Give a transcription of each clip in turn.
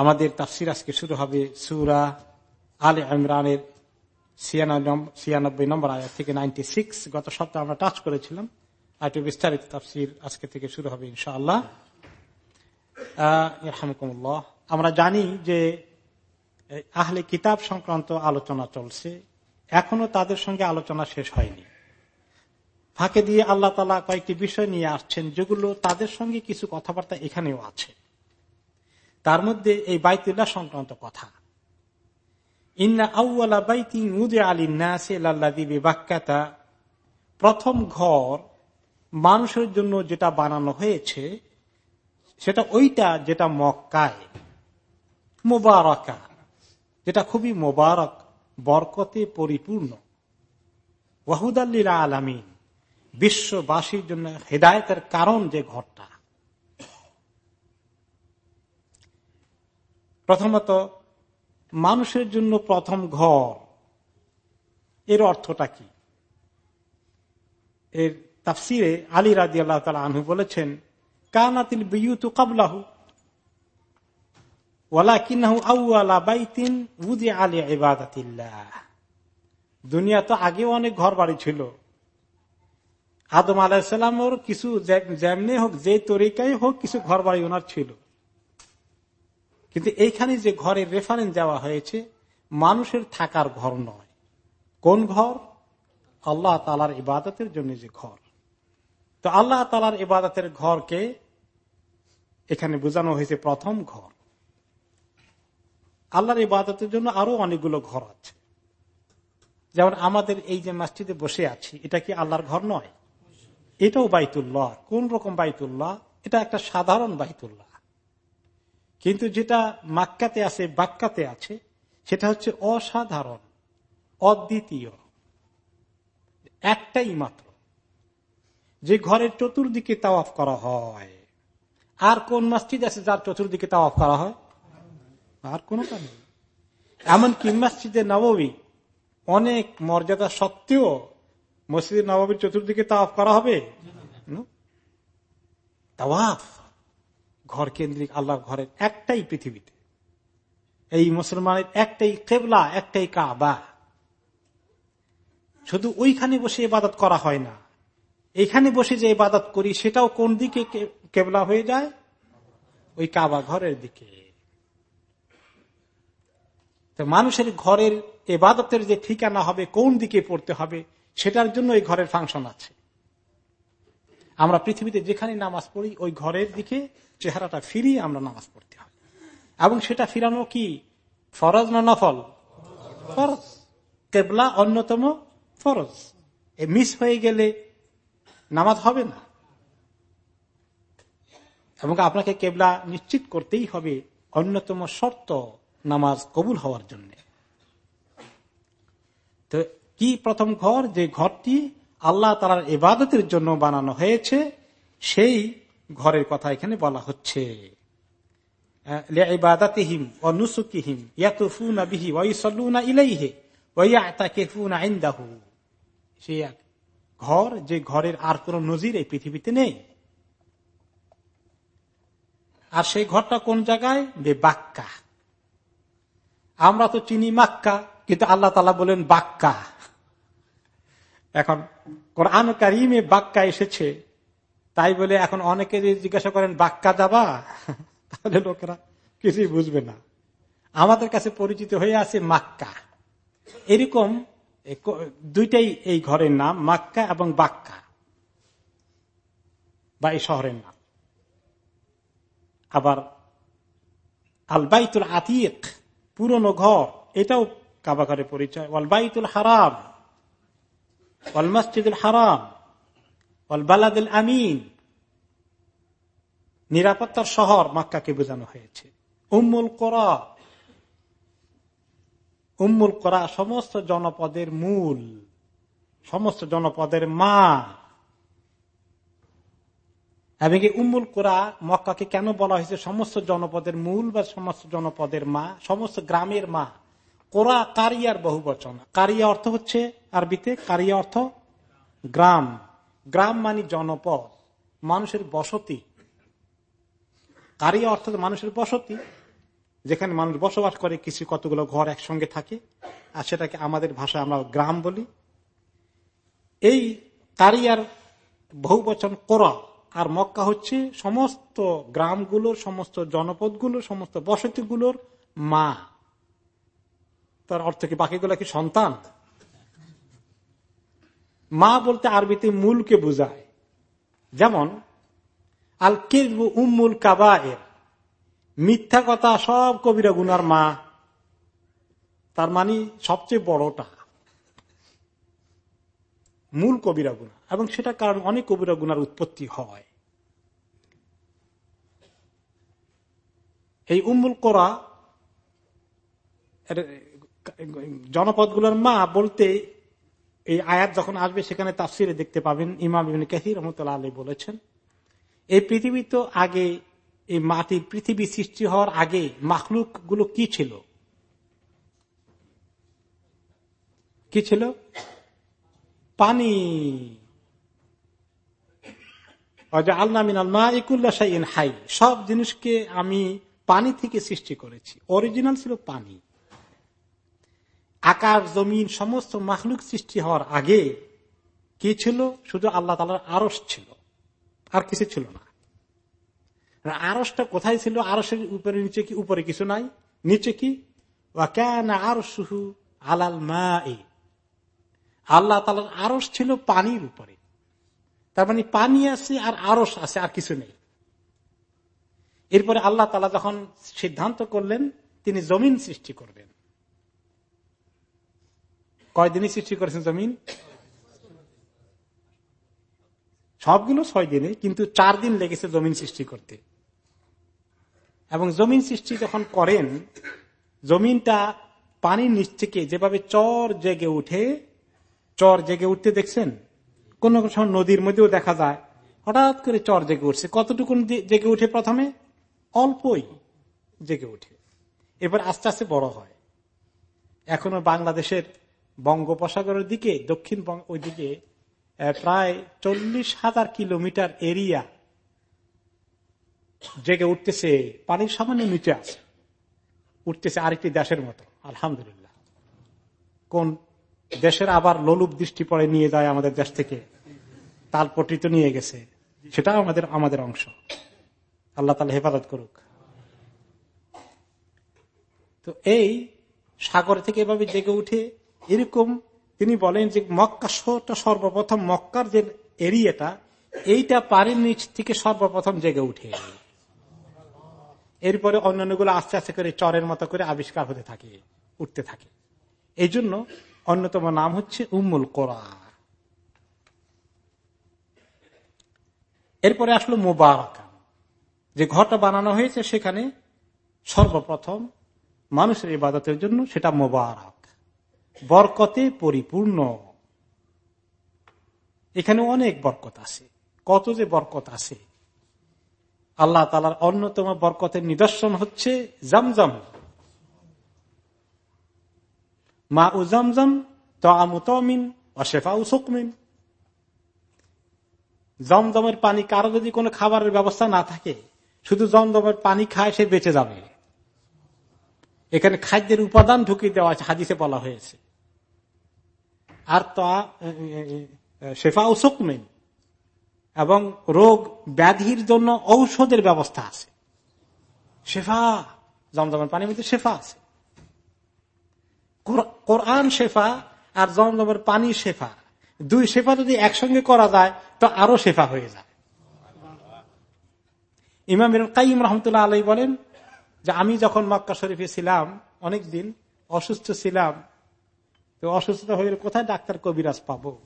আমাদের তাফসির আজকে শুরু হবে সুরা আল ইমরানের ছিয়ানব্বই নম্বর আয়াত থেকে নাইনটি সিক্স গত সপ্তাহে আমরা টাচ করেছিলাম। আর একটু বিস্তারিত তাফসির আজকে থেকে শুরু হবে ইনশাআল্লাহ। আমরা জানি যে আহলে কিতাব সংক্রান্ত আলোচনা চলছে। এখনও তাদের সঙ্গে আলোচনা শেষ হয়নি। ফাঁকে দিয়ে আল্লাহ তালা কয়েকটি বিষয় নিয়ে আসছেন, যেগুলো তাদের সঙ্গে কিছু কথাবার্তা এখানেও আছে। তার মধ্যে এই বাইতুল্লাহ সংক্রান্ত কথা। প্রথম ঘর মানুষের জন্য যেটা বানানো হয়েছে, সেটা ওইটা যেটা মক্কায়। মোবারকা, যেটা খুবই মোবারক, বরকতে পরিপূর্ণ। ওয়াহুদাল্লিলা আলামিন, বিশ্ববাসীর জন্য হেদায়তের কারণ যে ঘরটা। প্রথমত, মানুষের জন্য প্রথম ঘর, এর অর্থটা কি? এর তাফসিরে আলী রাজি আল্লাহ তালা আনহু বলেছেন, কানাতিল বিয়ুত কাবলাহু দুনিয়া তো আগেও অনেক ঘর বাড়ি ছিল। আদম আলাহিসাল্লামর কিছু যেমনি হোক, যে তরিকাই হোক কিছু ঘর বাড়ি ওনার ছিল। কিন্তু এইখানে যে ঘরের রেফারেন্স দেওয়া হয়েছে, মানুষের থাকার ঘর নয়। কোন ঘর? আল্লাহ তালার ইবাদতের জন্য যে ঘর। তো আল্লাহ তালার ইবাদতের ঘরকে এখানে বোঝানো হয়েছে প্রথম ঘর। আল্লাহর ইবাদতের জন্য আরও অনেকগুলো ঘর আছে। যেমন আমাদের এই যে মাসজিদে বসে আছি, এটা কি আল্লাহর ঘর নয়? এটাও বাইতুল্লাহ। কোন রকম বাইতুল্লাহ? এটা একটা সাধারণ বাইতুল্লাহ। কিন্তু যেটা মাক্কাতে আছে, বাক্কাতে আছে, সেটা হচ্ছে অসাধারণ, অদ্বিতীয়, একটাই মাত্র। যে ঘরের চতুর্দিকে তাওয়াফ করা হয়। আর কোন মসজিদ আছে যার চতুর্দিকে তাওয়াফ করা হয়? আর কোন নেই। এমনকি মসজিদে নবী অনেক মর্যাদা সত্ত্বেও মসজিদ নবমীর চতুর্দিকে তাওয়াফ করা হবে? তাওয়াফ। ঘর কেন্দ্রিক আল্লাহর ঘরের একটাই পৃথিবীতে। এই মুসলমানের একটাই কেবলা, একটাই কাবা। শুধু ওইখানে বসে ইবাদত করা হয় না। এইখানে বসে যে ইবাদত করি, সেটাও কোন দিকে কেবলা হয়ে যায়? ওই কাবা ঘরের দিকে। তো মানুষের ঘরের এবাদতের যে ঠিকানা হবে, কোন দিকে পড়তে হবে, সেটার জন্য এই ঘরের ফাংশন আছে। আমরা পৃথিবীতে যেখানে নামাজ পড়ি, ওই ঘরের দিকে চেহারাটা ফিরিয়ে আমরা নামাজ পড়তে হয়। এবং সেটা ফিরানো কি? ফরজ না নফল? ফরজ। কেবলা অন্যতম ফরজ। এ মিস হয়ে গেলে নামাজ হবে না। এবং আপনাকে কেবলা নিশ্চিত করতেই হবে অন্যতম শর্ত নামাজ কবুল হওয়ার জন্য। তো কি প্রথম ঘর? যে ঘরটি আল্লাহ তালার ইবাদতের জন্য বানানো হয়েছে, সেই ঘরের কথা এখানে বলা হচ্ছে। ঘর, যে ঘরের আর কোন নজির এই পৃথিবীতে নেই। আর সেই ঘরটা কোন জায়গায়? বে বাক্কা। আমরা তো চিনি মাক্কা, কিন্তু আল্লাহ তালা বলেন বাক্কা। এখন কোরআন কারিমে বাক্কা এসেছে। তাই বলে এখন অনেকে যদি জিজ্ঞাসা করেন, বাক্কা যাবা? তাহলে লোকেরা কিছুই বুঝবে না। আমাদের কাছে পরিচিত হয়ে আছে মাক্কা। এরকম দুইটাই এই ঘরের নাম, মাক্কা এবং বাক্কা। বা এই শহরের নাম। আবার আলবাইতুল আতিক, পুরনো ঘর, এটাও কাবা ঘরে পরিচয়। ওয়ালবাইতুল হারাম ওয়াল মসজিদুল হারাম। বালাদুল আমিন। নিরাপত্তার শহর মাক্কাকে বোঝানো হয়েছে। উম্মুল কোরা। উম্মুল কোরা সমস্ত জনপদের মূল, সমস্ত জনপদের মা। এবং উম্মুল কোরা মক্কাকে কেন বলা হয়েছে? সমস্ত জনপদের মূল বা সমস্ত জনপদের মা, সমস্ত গ্রামের মা। কোরা কারিয়ার বহু বচন কারিয়া অর্থ হচ্ছে আরবিতে, কারিয়া অর্থ গ্রাম। গ্রাম মানে জনপদ, মানুষের বসতি। কারিয়া অর্থ মানুষের বসতি, যেখানে মানুষ বসবাস করে, কিছু কতগুলো ঘর একসঙ্গে থাকে, আর সেটাকে আমাদের ভাষায় আমরা গ্রাম বলি। এই তারিয়ার বহু বচন করা আর মক্কা হচ্ছে সমস্ত গ্রামগুলোর, সমস্ত জনপদগুলোর, সমস্ত বসতিগুলোর মা। তার অর্থ কি বাকিগুলো কি সন্তান? মা বলতে আরবিতে মূলকে বোঝায়। যেমন আল কিরবু উম্মুল কাবা এর মিথ্যা কথা সব কবিরা গুনার মা। তার মানে সবচেয়ে বড়টা। মূল কবিরা গুণা এবং সেটা কারণ অনেক কবিরা গুনার উৎপত্তি হয়। এই উম্মুল কোরা জনপদগুলোর মা বলতে এই আয়াত যখন আসবে, সেখানে তাফসিরে দেখতে পাবেন ইমাম ইবিন কাহির রহমতুল্লাহ আলী বলেছেন, এই পৃথিবী তো আগে, এই মাটির পৃথিবী সৃষ্টি হওয়ার আগে মাখলুকগুলো কি ছিল? কি ছিল? পানি। হাই সব জিনিসকে আমি পানি থেকে সৃষ্টি করেছি। অরিজিনাল ছিল পানি। আকাশ জমিন, সমস্ত মাখলুক সৃষ্টি হওয়ার আগে কি ছিল? শুধু আল্লাহ তালার আরস ছিল। আর কিছু ছিল না। আরসটা কোথায় ছিল? আরসের উপরে, নিচে কি? উপরে কিছু নাই। নিচে কি? আর সুহু আলাল মা আল্লাহ তালার আরস ছিল পানির উপরে। তার মানে পানি আছে আর আরস আছে, আর কিছু নেই। এরপরে আল্লাহ তালা যখন সিদ্ধান্ত করলেন, তিনি জমিন সৃষ্টি করবেন। কয়দিনই সৃষ্টি করেছেন জমিন? সবগুলো ছয় দিনে কিন্তু চার দিন লেগেছে জমিন সৃষ্টি করতে। এবং জমিন সৃষ্টি যখন করেন, জমিনটা পানির নিচ থেকে যেভাবে চর জেগে উঠে, চর জেগে উঠতে দেখছেন? কোন সময় নদীর মধ্যেও দেখা যায়, হঠাৎ করে চর জেগে উঠছে। কতটুকু জেগে উঠে প্রথমে? অল্পই জেগে উঠে। এবার আস্তে আস্তে বড় হয়। এখনও বাংলাদেশের বঙ্গোপসাগরের দিকে, দক্ষিণ ওই দিকে প্রায় চল্লিশ হাজার কিলোমিটার এরিয়া জেগে উঠতেছে, পানির সামান্য নিচে আছে, উঠতেছে আরেকটি দেশের মতো, আলহামদুলিল্লাহ। কোন দেশের আবার লোলুপ দৃষ্টি পরে নিয়ে যায় আমাদের দেশ থেকে, তাল পটিত নিয়ে গেছে, সেটাও আমাদের আমাদের অংশ। আল্লাহ তালা হেফাজত করুক। তো এই সাগর থেকে এভাবে জেগে উঠে এরকম তিনি বলেন যে মক্কা শহরটা সর্বপ্রথম মক্কার যে এরিয়াটা, এইটা পানির নিচ থেকে সর্বপ্রথম জেগে উঠে। এরপরে অন্যান্যগুলো আস্তে আস্তে করে চরের মতো করে আবিষ্কার হতে থাকে, উঠতে থাকে। এই জন্য অন্যতম নাম হচ্ছে উম্মুল কোরআ এরপরে আসলো মোবারকা। যে ঘরটা বানানো হয়েছে সেখানে সর্বপ্রথম মানুষের ইবাদতের জন্য সেটা মোবারক। বরকতে পরিপূর্ণ। এখানে অনেক বরকত আছে। কত যে বরকত আছে। আল্লাহ তালার অন্যতম বরকতের নিদর্শন হচ্ছে জমজম। মা উ জমজম তমিন অশেফা উ সুকমিন। জমজমের পানি কারও যদি কোনো খাবারের ব্যবস্থা না থাকে, শুধু জমজমের পানি খায় সে বেঁচে যাবে। এখানে খাদ্যের উপাদান ঢুকিয়ে দেওয়া হাদিসে বলা হয়েছে। আর তা শেফা ও সুকমিন। এবং রোগ ব্যাধির জন্য ঔষধের ব্যবস্থা আছে। শেফা, জমজমের পানির মধ্যে শেফা আছে। কোরআন শেফা আর জমজমের পানি শেফা। দুই শেফা যদি একসঙ্গে করা যায়, তো আরও শেফা হয়ে যায়। ইমাম কাইম রহমতুল্লাহ আলাই বলেন যে, আমি যখন মক্কা শরীফে ছিলাম অনেকদিন, অসুস্থ ছিলাম তো অসুস্থতা হয়ে কোথায় ডাক্তার কবিরাজ পাবো?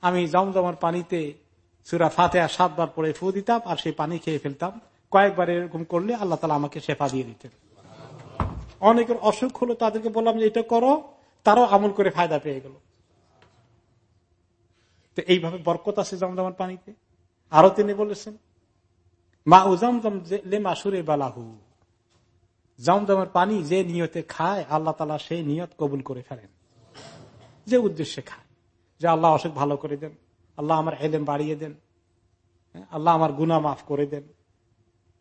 আমি জমজমার পানিতে সুরা ফাতে সাতবার পরে ফু দিতাম আর সেই পানি খেয়ে ফেলতাম। কয়েকবার এরকম করলে আল্লাহ তালা আমাকে শেফা দিয়ে দিতেন। অনেকের অসুখ হলো তাদেরকে বললাম যে, এটা করো। তারাও আমল করে ফায়দা পেয়ে গেল। তো এইভাবে বরকত আছে জমজমার পানিতে? আরও তিনি বলেছেন, মা উজমজম লেমা সুরে বালাহু। জমজমের পানি যে নিয়তে খায় আল্লাহ তালা সেই নিয়ত কবুল করে ফেলেন। যে উদ্দেশ্যে খায়। যে আল্লাহ অসুখ ভালো করে দেন আল্লাহ আমার এলেম বাড়িয়ে দেন হ্যাঁ, আল্লাহ আমার গুনা মাফ করে দেন।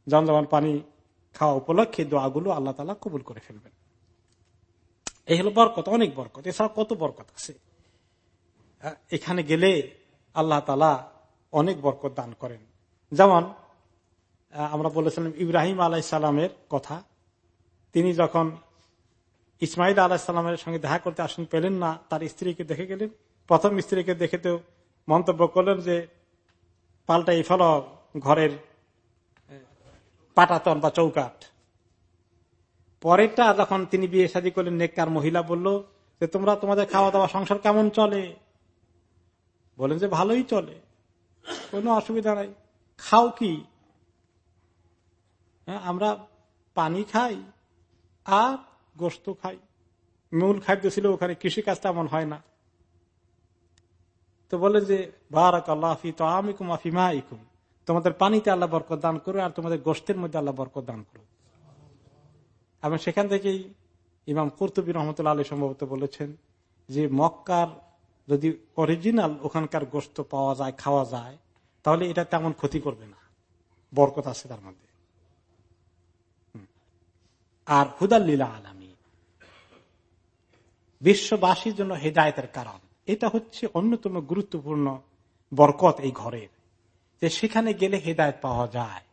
জমজমার পানি খাওয়া উপলক্ষে দোয়াগুলো আল্লাহ তালা কবুল করে ফেলবেন। এই হলো বরকত অনেক বরকত। এছাড়া কত বরকত আছে। এখানে গেলে আল্লাহ তালা অনেক বরকত দান করেন। যেমন আমরা বলেছিলাম ইব্রাহিম আলাই সালামের কথা তিনি যখন ইসমাইল আলাহ সাল্লামের সঙ্গে দেখা করতে আসেন পেলেন না তার স্ত্রীকে দেখে গেলেন। প্রথম স্ত্রীকে দেখে তো মন্তব্য করলেন যে পাল্টাই ফল ঘরের পাটাতন বা চৌকাট পরেরটা যখন তিনি বিয়ে শাদী করলেন নেককার মহিলা বলল যে তোমরা তোমাদের খাওয়া দাওয়া সংসার কেমন চলে? বলেন যে ভালোই চলে। কোনো অসুবিধা নাই। খাও কি? হ্যাঁ, আমরা পানি খাই আর গোস্ত খাই। মূল খাদ্য ছিল ওখানে কৃষি কাজ তেমন হয় না। তো বলে যে বারাক আল্লাহি তো আমিকুম আফি মাইকুম। তোমাদের পানিতে আল্লাহ বরকত দান করো আর তোমাদের গোষ্ঠের মধ্যে আল্লাহ বরকত দান করো। এবং সেখান থেকেই ইমাম কর্তুবী রহমতুল্লা আলী সম্ভবত বলেছেন যে, মক্কার যদি অরিজিনাল ওখানকার গোস্ত পাওয়া যায়, খাওয়া যায়, তাহলে এটা তেমন ক্ষতি করবে না। বরকত আছে তার মধ্যে। আর হুদাল্লীলা আলামী বিশ্ববাসীর জন্য হেদায়তের কারণ। এটা হচ্ছে অন্যতম গুরুত্বপূর্ণ বরকত এই ঘরের। যে সেখানে গেলে হেদায়ত পাওয়া যায়,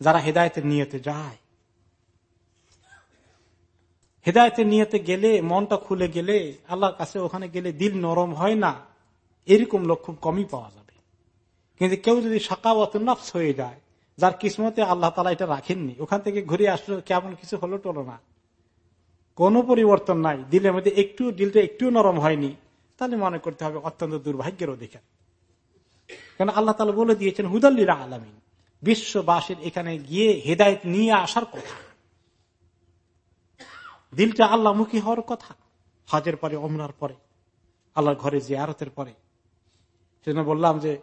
যারা হেদায়তের নিয়তে যায়। হেদায়তের নিয়তে গেলে, মনটা খুলে গেলে, আল্লাহর কাছে ওখানে গেলে দিল নরম হয় না, এরকম লোক খুব কমই পাওয়া যাবে। কিন্তু কেউ যদি সাকাওয়াত নফস হয়ে যায় যার কিসমতে আল্লাহ তালা এটা রাখেননি। ওখান থেকে ঘুরে আসলো, কেমন কিছু হলো টলো না। কোনো পরিবর্তন নাই। দিলের মধ্যে একটু, দিলটা একটু নরম হয়নি। তাহলে মনে করতে হবে অত্যন্ত দুর্ভাগ্যের অধিকার। কেন আল্লাহ তালা বলে দিয়েছেন হুদাল্লিরা আলামিন। বিশ্ববাসীর এখানে গিয়ে হেদায়ত নিয়ে আসার কথা। দিলটা আল্লাহমুখী হওয়ার কথা। হজের পরে অমরার পরে, আল্লাহর ঘরে জিয়ারতের পরে। সেজন্য বললাম যে,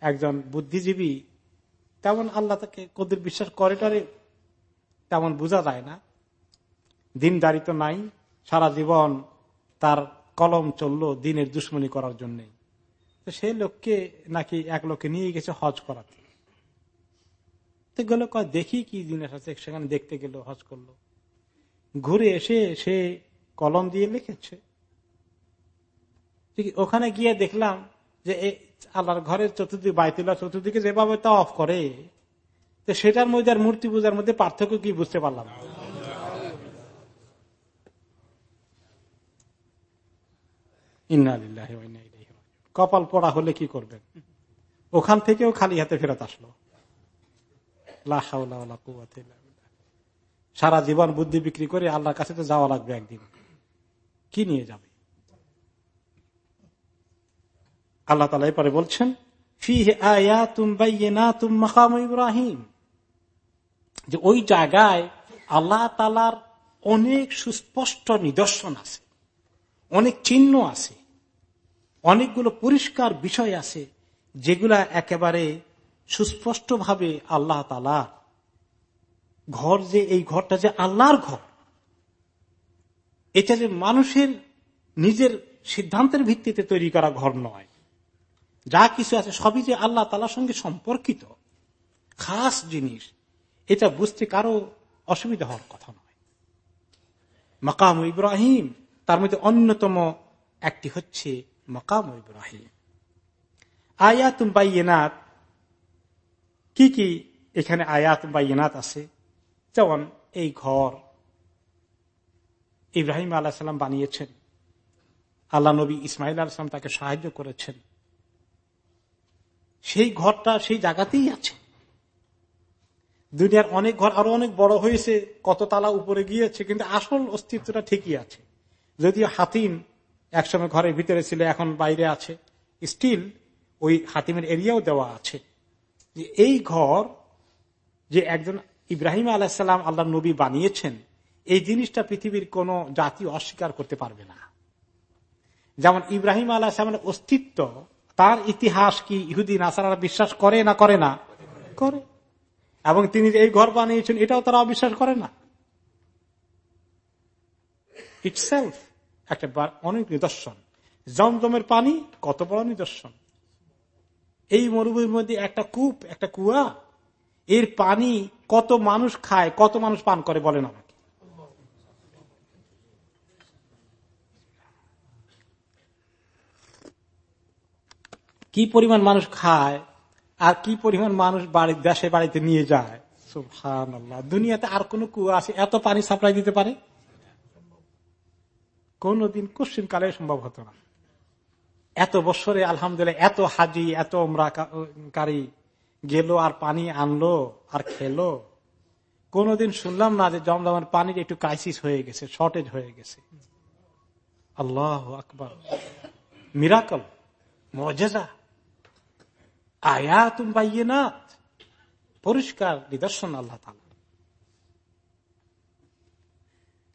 একজন বুদ্ধিজীবী তেমন আল্লাহ তাকে কদির বিশ্বাস করে টারে তেমন বোঝা যায় না। দিনদারি তো নাই, সারা জীবন তার কলম চলল দিনের দুশ্মনী করার জন্য। তো সেই লোককে নাকি এক লোককে নিয়ে গেছে হজ করাতে। তো গেল দেখি কি জিনিস আছে, সেখানে দেখতে গেল, হজ করল। ঘুরে এসে সে কলম দিয়ে লিখেছে। ওখানে গিয়ে দেখলাম যে আল্লাহর ঘরের চতুর্দিক, বাইতুল্লাহ চতুর্দিকে যেভাবে তা অফ করে, তো সেটার মধ্যে আর মূর্তি পূজার মধ্যে পার্থক্য কি বুঝতে পারলাম কপাল পড়া হলে কি করবেন? ওখান থেকেও খালি হাতে ফেরত আসলো। সারা জীবন বুদ্ধি বিক্রি করে আল্লাহর কাছে তো যাওয়া লাগবে একদিন। কি নিয়ে যাবে? আল্লাহ তালা পরে বলছেন যে ওই জায়গায় আল্লাহ তালার অনেক সুস্পষ্ট নিদর্শন আছে, অনেক চিহ্ন আছে, অনেকগুলো পরিষ্কার বিষয় আছে, যেগুলা একেবারে সুস্পষ্ট ভাবে আল্লাহ তালা ঘর যে, এই ঘরটা যে আল্লাহর ঘর, এটা যে মানুষের নিজের সিদ্ধান্তের ভিত্তিতে তৈরি করা ঘর নয়। যা কিছু আছে, সবই যে আল্লাহ তালার সঙ্গে সম্পর্কিত, খাস জিনিস, এটা বুঝতে কারও অসুবিধা হওয়ার কথা নয়। মকাম ইব্রাহিম, তার মধ্যে অন্যতম একটি হচ্ছে মকাম ইব্রাহিম। আয়াত বাইনাত কি কি এখানে আয়াত বাইনাত আছে? যেমন এই ঘর ইব্রাহিম আল্লাহ সাল্লাম বানিয়েছেন। আল্লাহ নবী ইসমাইল আলাহাম তাকে সাহায্য করেছেন। সেই ঘরটা সেই জায়গাতেই আছে। দুনিয়ার অনেক ঘর আরও অনেক বড় হয়েছে, কত তালা উপরে গিয়েছে, কিন্তু আসল অস্তিত্বটা ঠিকই আছে। যদিও হাতিম একসময় ঘরের ভিতরে ছিল, এখন বাইরে আছে। স্টিল ওই হাতিমের এরিয়াও দেওয়া আছে। যে এই ঘর যে একজন ইব্রাহিম আলাহিসাল্লাম আল্লাহ নবী বানিয়েছেন, এই জিনিসটা পৃথিবীর কোন জাতি অস্বীকার করতে পারবে না। যেমন ইব্রাহিম আলাহিসামের অস্তিত্ব তার ইতিহাস কি ইহুদি নাসারা বিশ্বাস করে না করে না? করে। এবং তিনি এই ঘর বানিয়েছেন, এটাও তারা অবিশ্বাস করে না। ইটসেলফ একটা অনেক নিদর্শন। জমজমের পানি, কত বড় নিদর্শন। এই মরুভূমির মধ্যে একটা কূপ, একটা কুয়া, এর পানি কত মানুষ খায়, কত মানুষ পান করে বলেন আমাকে। কি পরিমাণ মানুষ খায় আর কি পরিমাণ মানুষ বাড়ির দেশে বাড়িতে নিয়ে যায়? সুহান দুনিয়াতে আর কোন কুয়া আছে? এত পানি সাপ্লাই দিতে পারে? কোনদিন কোশ্চিন কালে সম্ভব হতো না। এত বছরে আলহামদুলিল্লাহ এত হাজি, এত কারি গেল আর পানি আনলো আর খেলো। কোনদিন শুনলাম না যে জমজমের পানির একটু ক্রাইসিস হয়ে গেছে শর্টেজ হয়ে গেছে। আল্লাহ আকবর। মিরাকল, মজেজা। আয়া তুম পরিষ্কার নিদর্শন আল্লাহ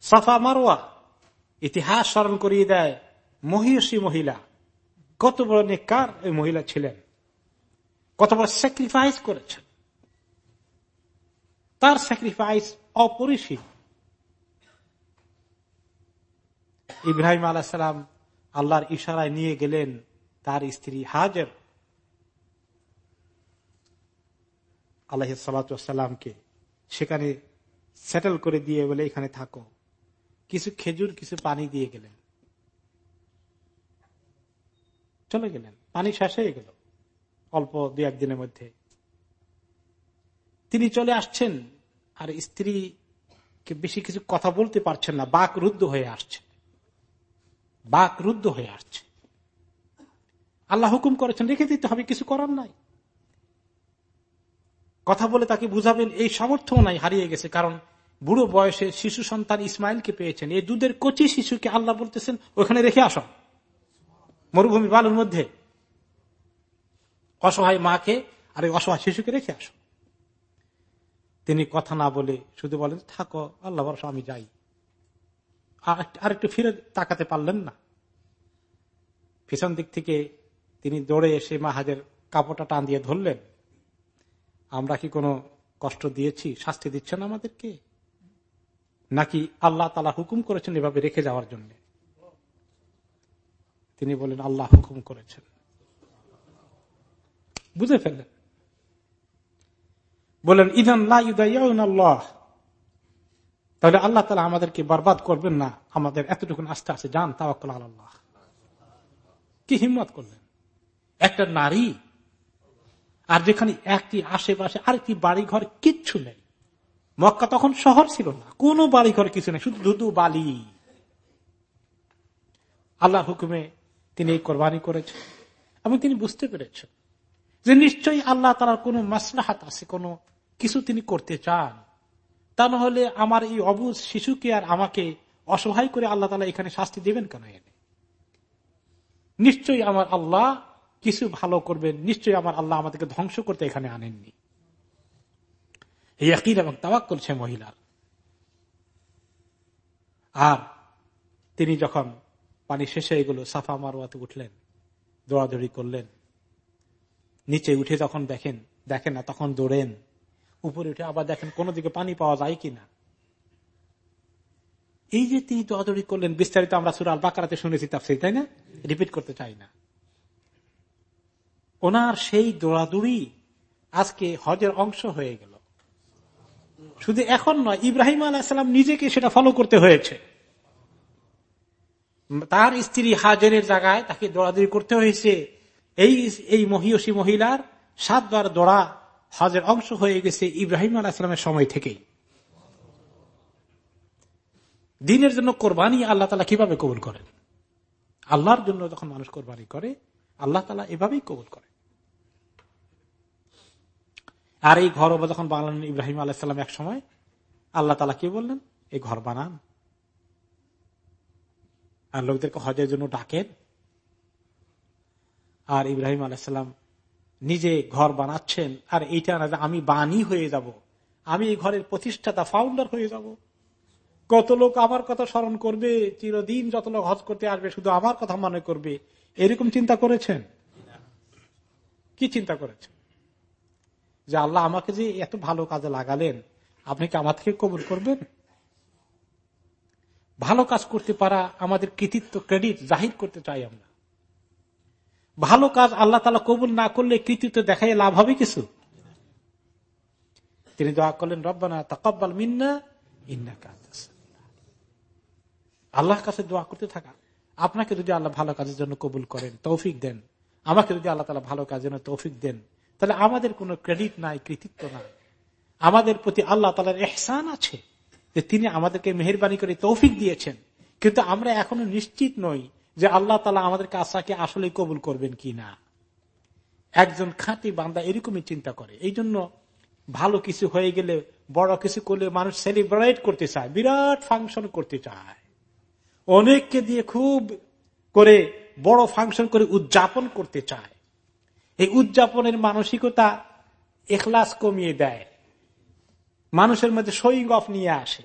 সাফা মারোয়া ইতিহাস স্মরণ করিয়ে দেয় মহিষী মহিলা। কত বড় নেকার ওই মহিলা ছিলেন। কত বড় স্যাক্রিফাইস করেছেন। তার স্যাক্রিফাইস অপরিসীম। ইব্রাহিম আলাহ সালাম আল্লাহর ইশারায় নিয়ে গেলেন। তার স্ত্রী হাজের আল্লাহ সালাতামকে সেখানে সেটেল করে দিয়ে বলে, এখানে থাকো। কিছু খেজুর, কিছু পানি দিয়ে গেলেন। চলে গেলেন। পানি শেষ হয়ে গেল। অল্প দু একদিনের মধ্যে। তিনি চলে আসছেন আর স্ত্রী বেশি কিছু কথা বলতে পারছেন না। বাক রুদ্ধ হয়ে আসছে। বাক রুদ্ধ হয়ে আসছে। আল্লাহ হুকুম করেছেন, রেখে দিতে হবে, কিছু করার নাই। কথা বলে তাকে বুঝাবেন, এই সামর্থ্য নাই, হারিয়ে গেছে। কারণ বুড়ো বয়সে শিশু সন্তান ইসমাইলকে পেয়েছেন। এই দুধের কচি শিশুকে আল্লাহ বলতেছেন, ওখানে রেখে আস। মরুভূমি বালুর মধ্যে। অসহায় মাকে আর অসহায় শিশুকে রেখে আস। তিনি কথা না বলে শুধু বলেন, থাকো, আল্লাহ বরস আমি যাই। আর একটু ফিরে তাকাতে পারলেন না। পিছন দিক থেকে তিনি দৌড়ে এসে মাহাজের কাপড়টা টান দিয়ে ধরলেন। আমরা কি কোনো কষ্ট দিয়েছি, শাস্তি দিচ্ছেন আমাদেরকে? নাকি আল্লাহ তালা হুকুম করেছেন এভাবে রেখে যাওয়ার জন্য? তিনি বলেন, আল্লাহ হুকুম করেছেন। বুঝে ফেললেন। বলেন, ইদান আল্লাহ। তাহলে আল্লাহ তালা আমাদেরকে বরবাদ করবেন না? আমাদের এতটুকুন আস্তে আস্তে যান, তাওয়াক্কল আল্লাহ কি হিম্মত করলেন? একটা নারী আর যেখানে একটি আশেপাশে আরেকটি বাড়ি ঘর কিচ্ছু নেই। মক্কা তখন শহর ছিল না। কোন বাড়ি ঘর কিছু নেই, শুধু দুদু বালি। আল্লাহ হুকুমে তিনি এই কোরবানি করেছেন এবং তিনি বুঝতে পেরেছেন যে নিশ্চয়ই আল্লাহ তালার কোন মাসলাহাত আছে, কোন কিছু তিনি করতে চান। তা না হলে আমার এই অবুজ শিশুকে আর আমাকে অসহায় করে আল্লাহ তালা এখানে শাস্তি দেবেন কেন এনে? নিশ্চয়ই আমার আল্লাহ কিছু ভালো করবেন, নিশ্চয়ই আমার আল্লাহ আমাদেরকে ধ্বংস করতে এখানে আনেননি। ইয়াকিন এবং তাওয়াক করছে মহিলার। আর তিনি যখন পানি শেষ হয়ে গেল সাফা মারোয়াতে উঠলেন, দৌড়াদৌড়ি করলেন, নিচে উঠে যখন দেখেন দেখেন না, তখন দৌড়েন, উপরে উঠে আবার দেখেন কোন দিকে পানি পাওয়া যায় কিনা। এই যে তিনি দৌড়াদৌড়ি করলেন, বিস্তারিত আমরা সুরাল বাকারাতে শুনেছি তাফসির, তাই না? রিপিট করতে চাই না। ওনার সেই দৌড়াদৌড়ি আজকে হজের অংশ হয়ে গেল। শুধু এখন নয়, ইব্রাহিম আলাহাম নিজেকে সেটা ফলো করতে হয়েছে। তার স্ত্রী হাজের জায়গায় তাকে দৌড়াদৌড়ি করতে হয়েছে। এই এই মহিষী মহিলার সাতবার দৌড়া হজের অংশ হয়ে গেছে ইব্রাহিম আলাহামের সময় থেকেই। দিনের জন্য কোরবানি আল্লাহ তালা কীভাবে কবুল করেন? আল্লাহর জন্য যখন মানুষ কোরবানি করে, আল্লাহ তালা এভাবেই কবুল করে আর এই ঘর যখন বানালেন ইব্রাহিম আলাইসাল্লাম এক সময়, আল্লাহ তালা কি বললেন? এই ঘর বানান। আর লোকদেরকে হজের জন্য ডাকেন। আর ইব্রাহিম আলাইসাল্লাম নিজে ঘর বানাচ্ছেন। আর এইটা না আমি বাণী হয়ে যাব, আমি এই ঘরের প্রতিষ্ঠাতা ফাউন্ডার হয়ে যাব। কত লোক আমার কথা স্মরণ করবে, চিরদিন যত লোক হজ করতে আসবে, শুধু আমার কথা মনে করবে। এরকম চিন্তা করেছেন? কি চিন্তা করেছেন? যে আল্লাহ আমাকে যে এত ভালো কাজে লাগালেন, আপনি কি আমার থেকে কবুল করবেন? ভালো কাজ করতে পারা আমাদের কৃতিত্ব ক্রেডিট জাহির করতে চাই আমরা। ভালো কাজ আল্লাহ তালা কবুল না করলে কৃতিত্ব দেখাই লাভ হবে কিছু? তিনি দোয়া করলেন, রব্বানা তকব্বাল মিন্না ইন্না কাজ আল্লাহর কাছে দোয়া করতে থাকা। আপনাকে যদি আল্লাহ ভালো কাজের জন্য কবুল করেন, তৌফিক দেন। আমাকে যদি আল্লাহ তালা ভালো কাজের জন্য তৌফিক দেন তাহলে আমাদের কোনো ক্রেডিট নাই, কৃতিত্ব নাই। আমাদের প্রতি আল্লাহ তালার এহসান আছে যে তিনি আমাদেরকে মেহরবানি করে তৌফিক দিয়েছেন। কিন্তু আমরা এখনও নিশ্চিত নই যে আল্লাহ তালা আমাদের কাজটাকে আসলে কবুল করবেন কি না একজন খাঁটি বান্দা এরকমই চিন্তা করে। এই জন্য ভালো কিছু হয়ে গেলে, বড় কিছু করলে মানুষ সেলিব্রেট করতে চায়, বিরাট ফাংশন করতে চায়। অনেককে দিয়ে খুব করে বড় ফাংশন করে উদযাপন করতে চায়। এই উদযাপনের মানসিকতা এখলাস কমিয়ে দেয়। মানুষের মধ্যে শোয়িং অফ নিয়ে আসে।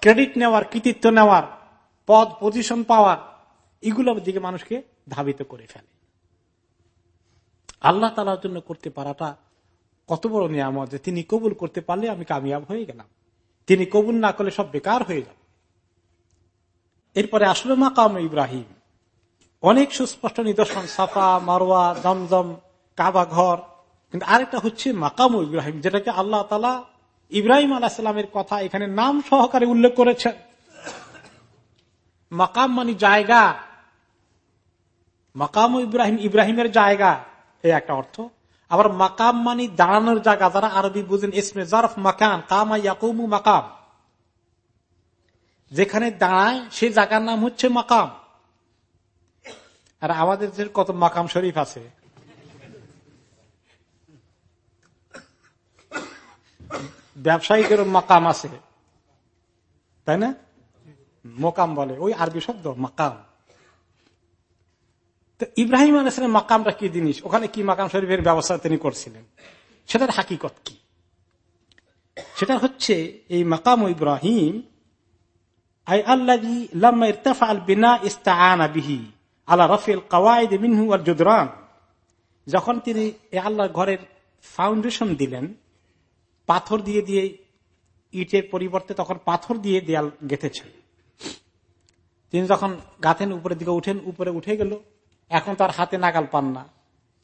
ক্রেডিট নেওয়ার, কৃতিত্ব নেওয়ার, পদ পজিশন পাওয়ার, এগুলোর দিকে মানুষকে ধাবিত করে ফেলে। আল্লাহ তালার জন্য করতে পারাটা কত বড় নিয়ামত যে তিনি কবুল করতে পারলে আমি কামিয়াব হয়ে গেলাম। তিনি কবুল না করলে সব বেকার হয়ে যাবে। এরপরে আসলে মাকাম ইব্রাহিম। অনেক সুস্পষ্ট নিদর্শন, সাফা মারোয়া দমদম, কাবা ঘর। কিন্তু আরেকটা হচ্ছে মাকাম ইব্রাহিম, যেটাকে আল্লাহ তালা ইব্রাহিম আলাহিসামের কথা এখানে নাম সহকারে উল্লেখ করেছেন। মাকাম মানে জায়গা। মাকাম ইব্রাহিম, ইব্রাহিমের জায়গা এই একটা অর্থ। আবার মাকাম মানে দাঁড়ানোর জায়গা, যারা আরবি বুঝেন, ইসমে জারফ, মাকাম, কামা ইয়াকুমু মাকাম। যেখানে দাঁড়ায়, সে জায়গার নাম হচ্ছে মাকাম। আর আমাদের যে কত মাকাম শরীফ আছে। ব্যবসায়িকের মাকাম আছে। তাই না? মোকাম বলে। ওই আরবি শব্দ, মাকাম। তো ইব্রাহিম আলাইসলাম মাকামটা কি জিনিস? ওখানে কি মাকাম শরীফের ব্যবস্থা তিনি করছিলেন? সেটার হাকিকত কি? সেটা হচ্ছে এই মাকাম ইব্রাহিম আই আল্লাহ বিনা ইস্তাআনা বিহি। আল্লাহ রফিল কাওয়াইদ মিনহু আর জুদরান। যখন তিনি এ আল্লাহর ঘরের ফাউন্ডেশন দিলেন, পাথর দিয়ে দিয়ে ইটের পরিবর্তে তখন পাথর দিয়ে দেয়াল গেঁথেছেন। তিনি যখন গাথেন উপরের দিকে উঠেন, উপরে উঠে গেল। এখন তার হাতে নাগাল পান না।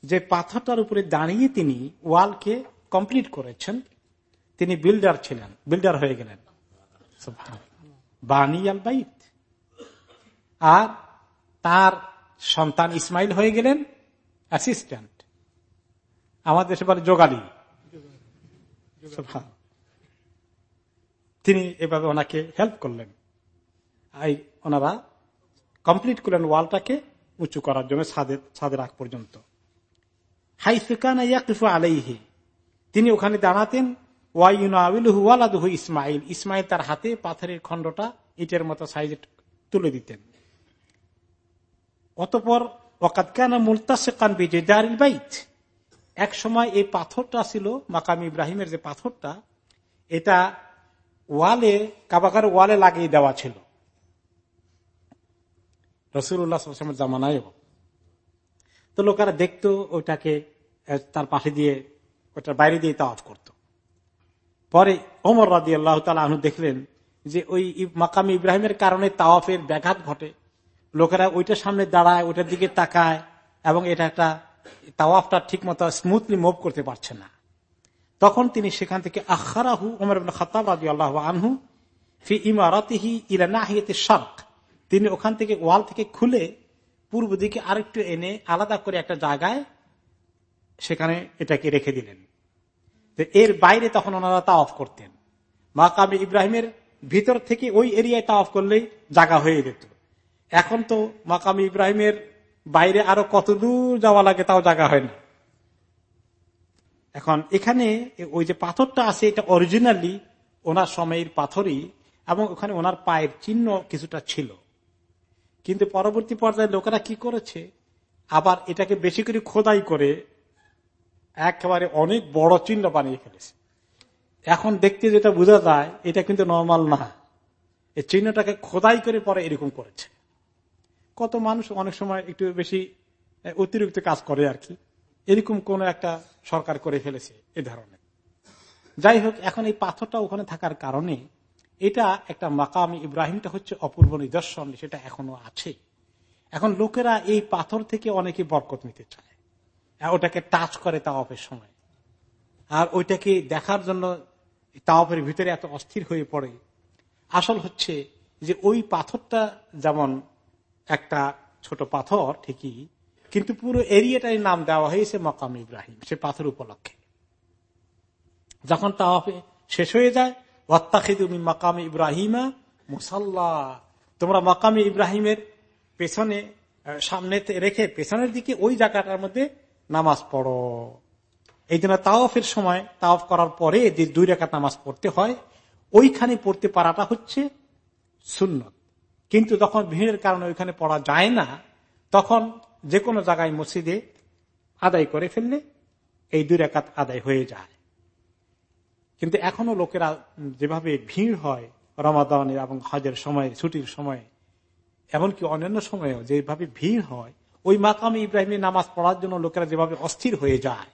যে পাথরটার উপরে দাঁড়িয়ে তিনি ওয়ালকে কমপ্লিট করেছেন, তিনি বিল্ডার ছিলেন বিল্ডার হয়ে গেলেন। বানি বাইত আর তার সন্তান ইসমাইল হয়ে গেলেন অ্যাসিস্ট্যান্ট আমাদের দেশে বলে যোগালী। তিনি এভাবে ওনাকে হেল্প করলেন। ওনারা কমপ্লিট করলেন ওয়ালটাকে উঁচু করার জন্য ছাদের আগ পর্যন্ত। তিনি ওখানে দাঁড়াতেন ওয়ালাদুহু ইসমাইল। ইসমাইল তার হাতে পাথরের খণ্ডটা ইটের মতো সাইজে তুলে দিতেন। অতপর ওকাতকানা মুলতাসেকান বিজেদারিল বাইত। এক সময় এই পাথরটা ছিল, মাকাম ইব্রাহিমের যে পাথরটা, এটা ওয়ালে কাবাকার ওয়ালে লাগিয়ে দেওয়া ছিল। রসুল্লাহামের জামানায় তো লোকেরা দেখতো, ওইটাকে তার পাশে দিয়ে ওটার বাইরে দিয়ে তাওয়াফ করত। পরে ওমর রাজি আল্লাহ তালু দেখলেন যে ওই মাকাম ইব্রাহিমের কারণে তাওয়াফের ব্যাঘাত ঘটে। লোকেরা ওইটার সামনে দাঁড়ায়, ওইটার দিকে তাকায়, এবং এটা একটা তাওয়াফটা ঠিক মতো স্মুথলি মুভ করতে পারছে না। তখন তিনি সেখান থেকে আখারাহু ওমর খাতাব রাজি আল্লাহ আনহু ফি ইমারতিহি ইলা নাহিয়াতে শার্ক, তিনি ওখান থেকে ওয়াল থেকে খুলে পূর্ব দিকে আরেকটু এনে আলাদা করে একটা জায়গায় সেখানে এটাকে রেখে দিলেন। এর বাইরে তখন ওনারা তা অফ করতেন। মাকামি ইব্রাহিমের ভিতর থেকে ওই এরিয়ায় তা অফ করলেই জায়গা হয়ে যেত। এখন তো মাকামি ইব্রাহিমের বাইরে আরও কত দূর যাওয়া লাগে তাও জায়গা হয় না। এখন এখানে ওই যে পাথরটা আছে, এটা অরিজিনালি ওনার সময়ের পাথরই এবং ওখানে ওনার পায়ের চিহ্ন কিছুটা ছিল। কিন্তু পরবর্তী পর্যায়ে লোকেরা কি করেছে? আবার এটাকে বেশি করে খোদাই করে একেবারে অনেক বড় চিহ্ন বানিয়ে ফেলেছে। এখন দেখতে যেটা বোঝা যায়, এটা কিন্তু নর্মাল না। এই চিহ্নটাকে খোদাই করে পরে এরকম করেছে। কত মানুষ অনেক সময় একটু বেশি অতিরিক্ত কাজ করে আর কি। এরকম কোন একটা সরকার করে ফেলেছে এ ধরনের। যাই হোক, এখন এই পাথরটা ওখানে থাকার কারণে এটা একটা মাকাম ইব্রাহিমটা হচ্ছে অপূর্ব নিদর্শন, সেটা এখনও আছে। এখন লোকেরা এই পাথর থেকে অনেকে বরকত নিতে চায়। ওটাকে টাচ করে তা অফের সময়। আর ওইটাকে দেখার জন্য তাওয়াফের ভিতরে এত অস্থির হয়ে পড়ে। আসল হচ্ছে যে ওই পাথরটা যেমন একটা ছোট পাথর, ঠিকই, কিন্তু পুরো এরিয়াটাই নাম দেওয়া হয়েছে মকাম ইব্রাহিম, সে পাথর উপলক্ষে। যখন তাওয়াফে শেষ হয়ে যায় ওয়াত্তাখিদুমি মাকাম ইব্রাহিমা মুসাল্লা। তোমরা মাকামি ইব্রাহিমের পেছনে সামনে রেখে পেছনের দিকে ওই জায়গাটার মধ্যে নামাজ পড়ো। এই জন্য তাওয়াফের সময়, তাওয়াফ করার পরে যে দুই রেখা নামাজ পড়তে হয়, ওইখানে পড়তে পারাটা হচ্ছে সুন্নত। কিন্তু তখন ভিড়ের কারণে ওইখানে পড়া যায় না, তখন যে কোনো জায়গায় মসজিদে আদায় করে ফেললে এই দুই রেখাত আদায় হয়ে যায়। কিন্তু এখনও লোকেরা যেভাবে ভিড় হয় রমাদানের এবং হজের সময়, ছুটির সময়, এমনকি অন্যান্য সময়েও যেভাবে ভিড় হয়, ওই মাকামে ইব্রাহিমের নামাজ পড়ার জন্য লোকেরা যেভাবে অস্থির হয়ে যায়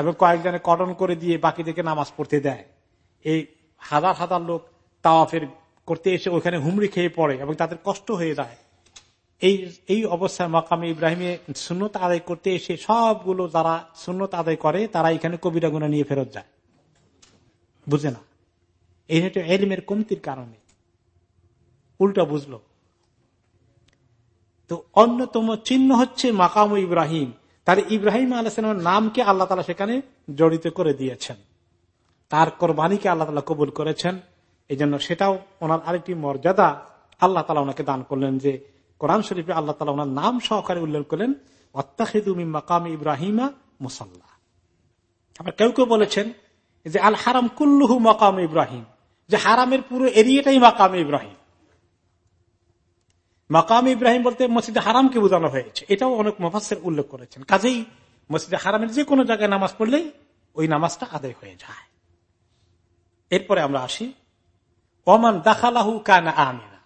এবং কয়েকজনে কটন করে দিয়ে বাকিদেরকে নামাজ পড়তে দেয়, এই হাজার হাজার লোক তাওয়াফের করতে এসে ওইখানে হুমড়ি খেয়ে পড়ে এবং তাদের কষ্ট হয়ে যায়। এই এই অবস্থায় মাকামে ইব্রাহিমে শূন্যতা আদায় করতে এসে সবগুলো যারা শূন্যতা আদায় করে, তারা এখানে কবিরা গুণা নিয়ে ফেরত যায়। বুঝে না? এই হচ্ছে এলিমের কমতির কারণে। উল্টা বুঝলো। তো অন্যতম চিহ্ন হচ্ছে মাকাম ইব্রাহিম। তার ইব্রাহিম আলাহামের নামকে আল্লাহ তালা সেখানে জড়িত করে দিয়েছেন। তার কোরবানিকে আল্লাহ তালা কবুল করেছেন। এই জন্য সেটাও ওনার আরেকটি মর্যাদা আল্লাহ তালা ওনাকে দান করলেন যে কোরআন শরীফে আল্লাহ তালা ওনার নাম সহকারে উল্লেখ করলেন অত্তাহিদুমি মাকাম ইব্রাহিমা মুসাল্লাহ আবার কেউ কেউ বলেছেন যে, আল হারাম কুল্লুহু মাকাম ইব্রাহিম। যে হারামের পুরো এরিয়াটাই মাকাম ইব্রাহিম। মাকাম ইব্রাহিম বলতে মসজিদে হারামকে বোঝানো হয়েছে। এটাও অনেক মফাসের উল্লেখ করেছেন। কাজেই মসজিদে হারামের যে কোনো জায়গায় নামাজ পড়লেই ওই নামাজটা আদায় হয়ে যায়। এরপরে আমরা আসি ওমান দাখালাহু কানা আমিনা।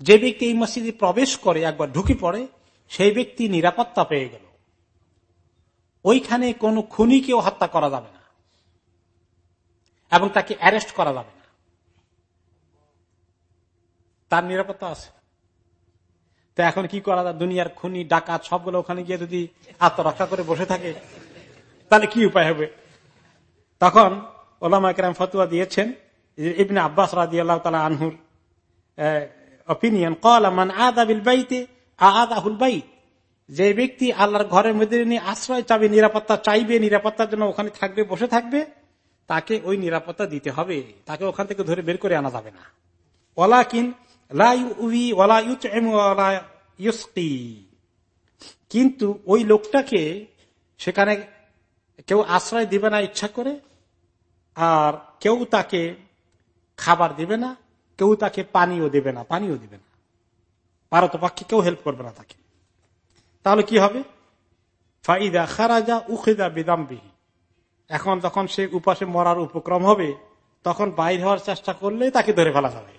যে ব্যক্তি এই মসজিদে প্রবেশ করে, একবার ঢুকে পড়ে, সেই ব্যক্তি নিরাপত্তা পেয়ে গেল। ওইখানে কোন খুনিকেও হত্যা করা যাবে না। এবং তাকে অ্যারেস্ট করা যাবে না। তার নিরাপত্তা আছে। তো এখন কি করা যায়? দুনিয়ার খুনি, ডাকাত, সবগুলো ওখানে গিয়ে যদি আত্মরক্ষা করে বসে থাকে, তাহলে কি উপায় হবে? তখন ওলামা কেরাম ফতুয়া দিয়েছেন ইবনে আব্বাস রাজি আল্লাহ তালা আনহুর অপিনিয়ন কলামান আদাবিল বাইতে আদাহুল বাই যে ব্যক্তি আল্লাহর ঘরের মধ্যে নিয়ে আশ্রয় চাবে, নিরাপত্তা চাইবে, নিরাপত্তার জন্য ওখানে থাকবে, বসে থাকবে, তাকে ওই নিরাপত্তা দিতে হবে। তাকে ওখান থেকে ধরে বের করে আনা যাবে না। ওলা কিন কিন্তু ওই লোকটাকে সেখানে কেউ আশ্রয় দিবে না ইচ্ছা করে, আর কেউ তাকে খাবার দিবে না, কেউ তাকে পানিও দেবে না, পানিও দিবে না। ভারত পক্ষে কেউ হেল্প করবে না তাকে। তাহলে কি হবে? ফাইদা খারাজা উখেদা বেদাম্বিহি। এখন যখন সে উপাসে মরার উপক্রম হবে, তখন বাইর হওয়ার চেষ্টা করলে তাকে ধরে ফেলা যাবে।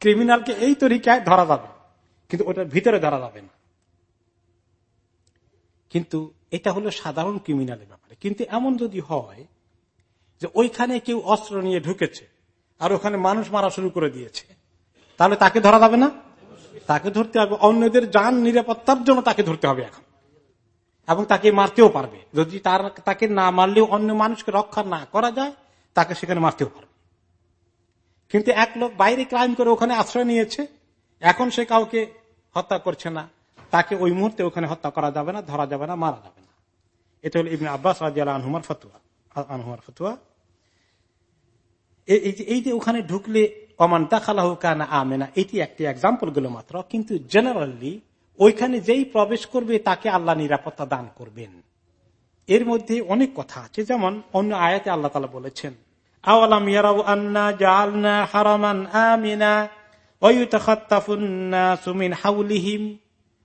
ক্রিমিনালকে এই তরিকায় ধরা যাবে, কিন্তু ওটার ভিতরে ধরা যাবে না। কিন্তু এটা হলো সাধারণ ক্রিমিনালের ব্যাপারে। কিন্তু এমন যদি হয় যে ওইখানে কেউ অস্ত্র নিয়ে ঢুকেছে আর ওখানে মানুষ মারা শুরু করে দিয়েছে। তাহলে তাকে ধরা যাবে না? তাকে ধরতে হবে। অন্যদের যান নিরাপত্তার জন্য তাকে ধরতে হবে এখন। এবং তাকে মারতেও পারবে। যদি তার, তাকে না মারলেও অন্য মানুষকে রক্ষা না করা যায়, তাকে সেখানে মারতেও পারবে। কিন্তু এক লোক বাইরে ক্রাইম করে ওখানে আশ্রয় নিয়েছে। এখন সে কাউকে হত্যা করছে না। তাকে ওই মুহূর্তে ওখানে হত্যা করা যাবে না, ধরা যাবে না, মারা যাবে না। এটা হল ইবিন আব্বাস রাজিয়াল আনহুমার ফতুয়া। আনহুমার ফতুয়া। এই যে ওখানে ঢুকলে, অমান দাখালাহ কানা আমেনা, এটি একটি এক্সাম্পলগুলো মাত্র। কিন্তু জেনারেলি ওইখানে যেই প্রবেশ করবে, তাকে আল্লাহ নিরাপত্তা দান করবেন। এর মধ্যে অনেক কথা আছে। যেমন, অন্য আয়াতে আল্লাহ তালা বলেছেন আন্না হারামান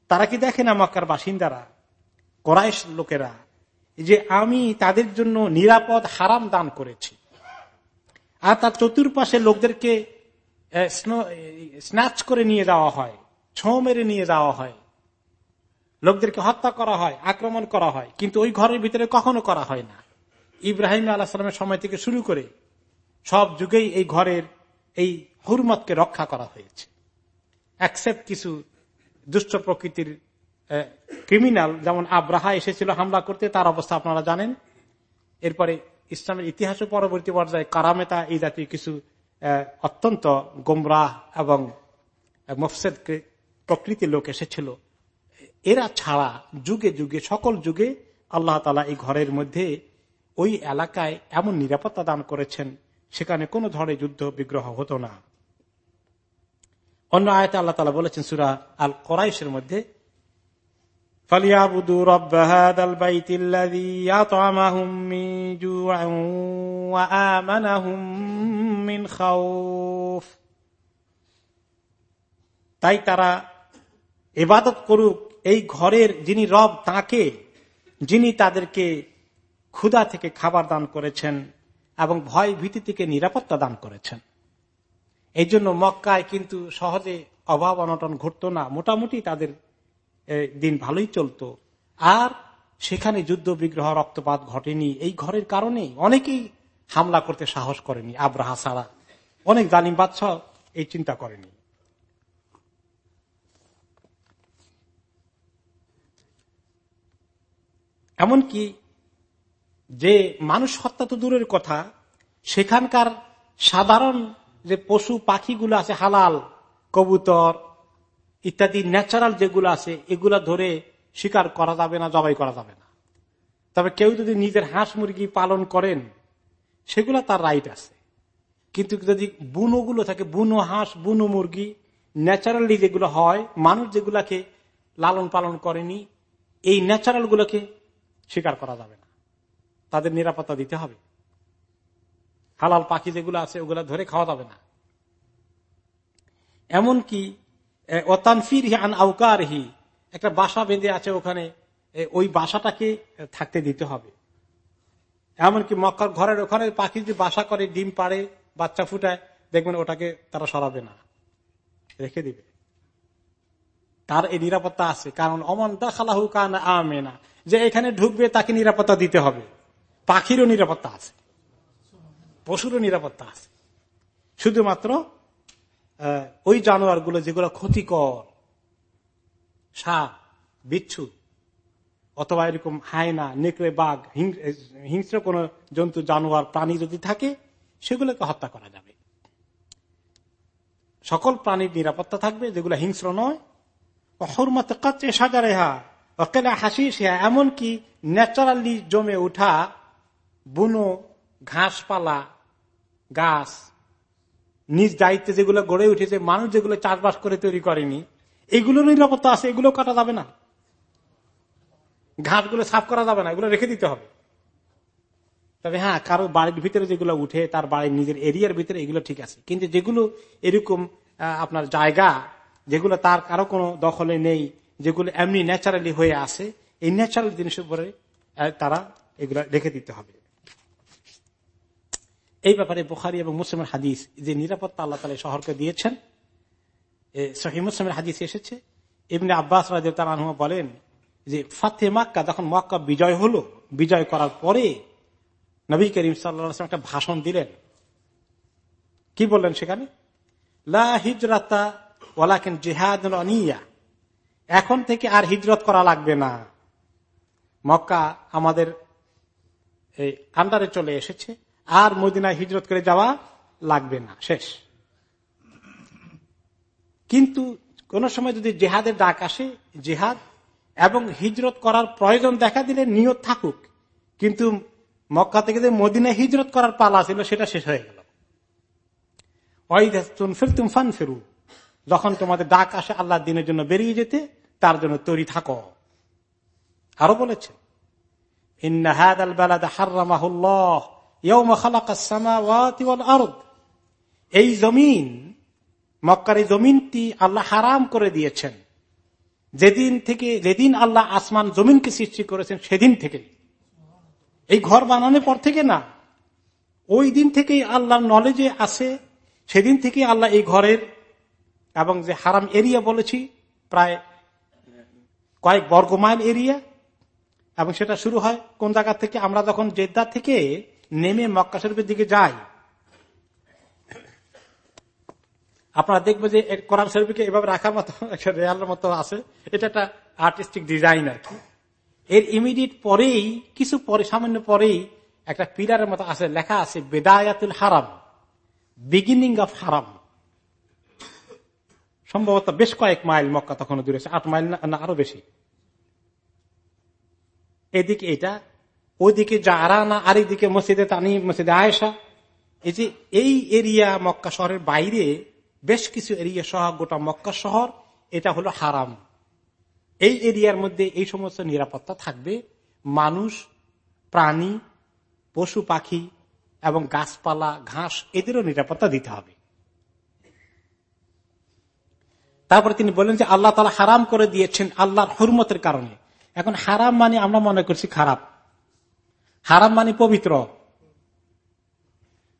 তারা কি দেখে না মক্কার বাসিন্দারা, করাইশ লোকেরা, যে আমি তাদের জন্য নিরাপদ হারাম দান করেছি? আর তার চতুর্পাশে লোকদেরকে স্ন্যাচ করে নিয়ে যাওয়া হয়, ছো মেরে নিয়ে যাওয়া হয়। লোকদেরকে হত্যা করা হয়, আক্রমণ করা হয়, কিন্তু ওই ঘরের ভিতরে কখনো করা হয় না। ইব্রাহিম আল্লাহ সালামের সময় থেকে শুরু করে সব যুগেই এই ঘরের এই হুরমতকে রক্ষা করা হয়েছে। অ্যাকসেপ্ট কিছু দুষ্ট প্রকৃতির ক্রিমিনাল যেমন আব্রাহা এসেছিল হামলা করতে, তার অবস্থা আপনারা জানেন। এরপরে ইসলামের ইতিহাসে পরবর্তী পর্যায়ে কারামেতা এই জাতীয় কিছু অত্যন্ত গোমরাহ এবং মফসেদ প্রকৃতির লোক এসেছিল। এরা ছাড়া যুগে যুগে, সকল যুগে আল্লাহ তালা এই ঘরের মধ্যে ওই এলাকায় এমন নিরাপত্তা দান করেছেন, সেখানে কোনো ধরনের যুদ্ধ বিগ্রহ হতো না। অন্য আয়তে আল্লাহ তালা বলেছেন, সুরা আল কোরাইশের মধ্যে فليعبدوا رب هذا البيت الذي يطعمهم من جوع وآمنهم من خوف তাই তারা এবাদত করুক এই ঘরের যিনি রব তাকে যিনি তাদেরকে ক্ষুধা থেকে খাবার দান করেছেন এবং ভয় ভীতি থেকে নিরাপত্তা দান করেছেন এই জন্য মক্কায় কিন্তু সহজে অভাব অনটন ঘটত না মোটামুটি তাদের দিন ভালোই চলত। আর সেখানে যুদ্ধ বিগ্রহ রক্তপাত ঘটেনি। এই ঘরের কারণে অনেকেই হামলা করতে সাহস করেনি, আব্রাহা ছাড়া। অনেক জালিম বাদশাহ এই চিন্তা করেনি। এমনকি যে মানুষ হত্যা তো দূরের কথা, সেখানকার সাধারণ যে পশু পাখিগুলো আছে, হালাল, কবুতর ইত্যাদি ন্যাচারাল যেগুলো আছে, এগুলা ধরে শিকার করা যাবে না, জবাই করা যাবে না। তবে কেউ যদি নিজের হাঁস মুরগি পালন করেন, সেগুলা তার রাইট আছে। কিন্তু যদি বুনোগুলো থাকে, বুনো হাঁস, বুনো মুরগি, ন্যাচারালি যেগুলো হয়, মানুষ যেগুলাকে লালন পালন করেনি, এই ন্যাচারাল গুলোকে শিকার করা যাবে না। তাদের নিরাপত্তা দিতে হবে। হালাল পাখি যেগুলো আছে, ওগুলা ধরে খাওয়া যাবে না। এমনকি আন আউকারহি একটা বাসা বেঁধে আছে ওখানে। ওই বাসাটাকে থাকতে দিতে হবে। এমনকি মক্কার ঘরের ওখানে পাখি যদি বাসা করে, ডিম পাড়ে, বাচ্চা ফুটায়, দেখবেন ওটাকে তারা সরাবে না। রেখে দিবে। তার এই নিরাপত্তা আছে। কারণ অমন খালাহু কান আমে না যে এখানে ঢুকবে, তাকে নিরাপত্তা দিতে হবে। পাখিরও নিরাপত্তা আছে। পশুরও নিরাপত্তা আছে। শুধুমাত্র ওই জানোয়ারগুলো যেগুলো ক্ষতিকর, সাপ, বিচ্ছু, অথবা এরকম হায়না, নেকড়ে, বাঘ হিংস্র কোন জন্তু, জানোয়ার, প্রাণী যদি থাকে, সেগুলোকে হত্যা করা যাবে। সকল প্রাণীর নিরাপত্তা থাকবে, যেগুলো হিংস্র নয়। হরমত কাচ্ছে সাজারেহা অকেলা হাসিস এমনকি ন্যাচারালি জমে উঠা বুনো ঘাসপালা, গাছ নিজ দায়িত্বে যেগুলো গড়ে উঠেছে, মানুষ যেগুলো চাষবাস করে তৈরি করেনি এগুলো নিরাপত্তা আছে, এগুলো কাটা যাবে না। ঘাসগুলো সাফ করা যাবে না, এগুলো রেখে দিতে হবে। তবে হ্যাঁ কারও বাড়ির ভিতরে যেগুলো উঠে, তার বাড়ির নিজের এরিয়ার ভিতরে এগুলো ঠিক আছে। কিন্তু যেগুলো এরকম আপনার জায়গা, যেগুলো তার কারও কোনো দখলে নেই, যেগুলো এমনি ন্যাচারালি হয়ে আসে এই ন্যাচারাল জিনিসের উপরে তারা এগুলো রেখে দিতে হবে। এই ব্যাপারে বুখারি এবং মুসলিমের হাদিস যে নিরাপত্তা আল্লাহ তালা শহরকে দিয়েছেন সহি মুসলিমের হাদিস এসেছে। এমনি আব্বাস রাজু বলেন যে ফাতে মাক্কা যখন মক্কা বিজয় হলো, বিজয় করার পরে নবী করিম সাল্লাম একটা ভাষণ দিলেন। কি বললেন সেখানে? লা হিজরাতা ওয়ালাকেন জেহাদ এখন থেকে আর হিজরত করা লাগবে না। মক্কা আমাদের আন্ডারে চলে এসেছে। আর মদিনায় হিজরত করে যাওয়া লাগবে না, শেষ। কিন্তু কোন সময় যদি জেহাদের ডাক আসে, জেহাদ, এবং হিজরত করার প্রয়োজন দেখা দিলে নিয়ত থাকুক, কিন্তু মক্কা থেকে যে মদিনায় হিজরত করার পালা ছিল, সেটা শেষ হয়ে গেল। ফান ফেরু যখন তোমাদের ডাক আসে আল্লাহ দিনের জন্য বেরিয়ে যেতে, তার জন্য তৈরি থাকো। আরও বলেছে ইন্নাহাদ আল বেলাদ হার্লামাহুল্লাহ এই জমিন, মক্কার এই জমিনটি আল্লাহ হারাম করে দিয়েছেন। যেদিন থেকে, যেদিন আল্লাহ আসমান জমিনকে সৃষ্টি করেছেন, সেদিন থেকে। এই ঘর বানানোর পর থেকে না। ওই দিন থেকেই আল্লাহর নলেজে আছে, সেদিন থেকে আল্লাহ এই ঘরের এবং যে হারাম এরিয়া বলেছি, প্রায় কয়েক বর্গ মাইল এরিয়া এবং সেটা শুরু হয় কোন জায়গা থেকে? আমরা যখন জেদ্দা থেকে নেমে মক্কা শরীফের দিকে যায়। আপনারা দেখবেন যে কোরআন শরীফকে এভাবে রাখার মতো, একটা রেয়ালের মতো আছে। এটা একটা আর্টিস্টিক ডিজাইন আর কি। এর ইমিডিয়েট পরেই, কিছু পরে, সামান্য পরেই একটা পিলারের মতো আছে, লেখা আছে, বেদায়াতুল হারাম বিগিনিং অফ হারাম সম্ভবত বেশ কয়েক মাইল মক্কা তখন দূরে আট মাইল না, আরও বেশি। এদিকে এটা ওইদিকে যারা না আর এইদিকে মসজিদে তানি, মসজিদে আয়েশা। এই যে এই এরিয়া মক্কা শহরের বাইরে বেশ কিছু এরিয়া সহ, গোটা মক্কা শহর, এটা হলো হারাম। এই এরিয়ার মধ্যে এই সমস্ত নিরাপত্তা থাকবে। মানুষ, প্রাণী, পশু পাখি এবং গাছপালা, ঘাস, এদেরও নিরাপত্তা দিতে হবে। তারপরে তিনি বললেন যে আল্লাহ তালা হারাম করে দিয়েছেন আল্লাহর হরমতের কারণে। এখন হারাম মানে আমরা মনে করছি খারাপ। হারাম মানে পবিত্র।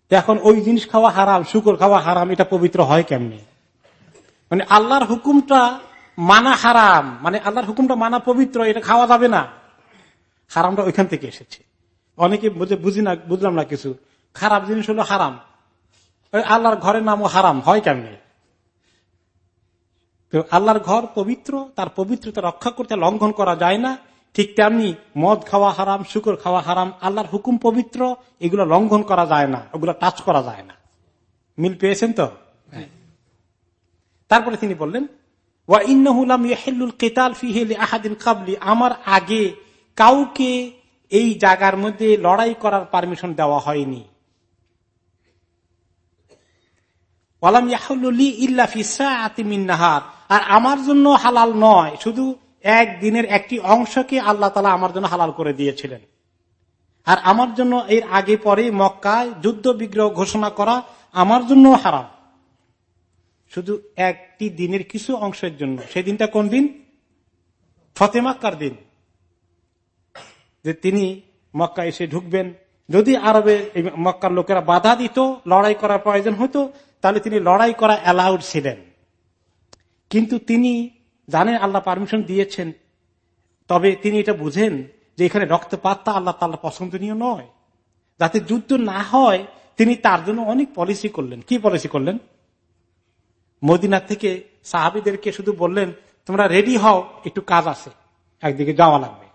এখন ওই জিনিস খাওয়া হারাম, শুকর খাওয়া হারাম, এটা পবিত্র হয় কেমনি? মানে আল্লাহর হুকুমটা মানা হারাম মানে আল্লাহর হুকুমটা মানা পবিত্র, এটা খাওয়া যাবে না। হারামটা ওইখান থেকে এসেছে। অনেকে বুঝি না বুঝলাম না কিছু। খারাপ জিনিস হলো হারাম। আল্লাহর ঘরের নামও হারাম, হয় কেমনি? তো আল্লাহর ঘর পবিত্র, তার পবিত্রতা রক্ষা করতে লঙ্ঘন করা যায় না। ঠিক তেমনি মদ খাওয়া হারাম, শুকর খাওয়া হারাম, আল্লাহর হুকুম পবিত্র, এগুলো লঙ্ঘন করা যায় না, ওগুলো টাচ করা যায় না। মিল পেয়েছেন তো? হ্যাঁ। তারপরে তিনি বললেন আমার আগে কাউকে এই জায়গার মধ্যে লড়াই করার পারমিশন দেওয়া হয়নি। আর আমার জন্য হালাল নয়, শুধু এক দিনের একটি অংশকে আল্লাহ তালা আমার জন্য হালাল করে দিয়েছিলেন। আর আমার জন্য এর আগে পরে মক্কায় যুদ্ধ বিগ্রহ ঘোষণা করা আমার জন্য হারাম। শুধু একটি দিনের কিছু অংশের জন্য। সেই দিনটা কোন দিন? ফতেমাক্কার দিন। যে তিনি মক্কা এসে ঢুকবেন। যদি আরবে মক্কার লোকেরা বাধা দিত, লড়াই করার প্রয়োজন হতো, তাহলে তিনি লড়াই করা অ্যালাউড ছিলেন। কিন্তু তিনি জানেন আল্লাহ পারমিশন দিয়েছেন। তবে তিনি এটা বুঝেন যে এখানে রক্তপাতটা আল্লাহ তাল্লাহ পছন্দনীয় নয়। যাতে যুদ্ধ না হয়, তিনি তার জন্য অনেক পলিসি করলেন। কি পলিসি করলেন? মদিনা থেকে সাহাবিদেরকে শুধু বললেন, তোমরা রেডি হও, একটু কাজ আছে, একদিকে যাওয়া লাগবে।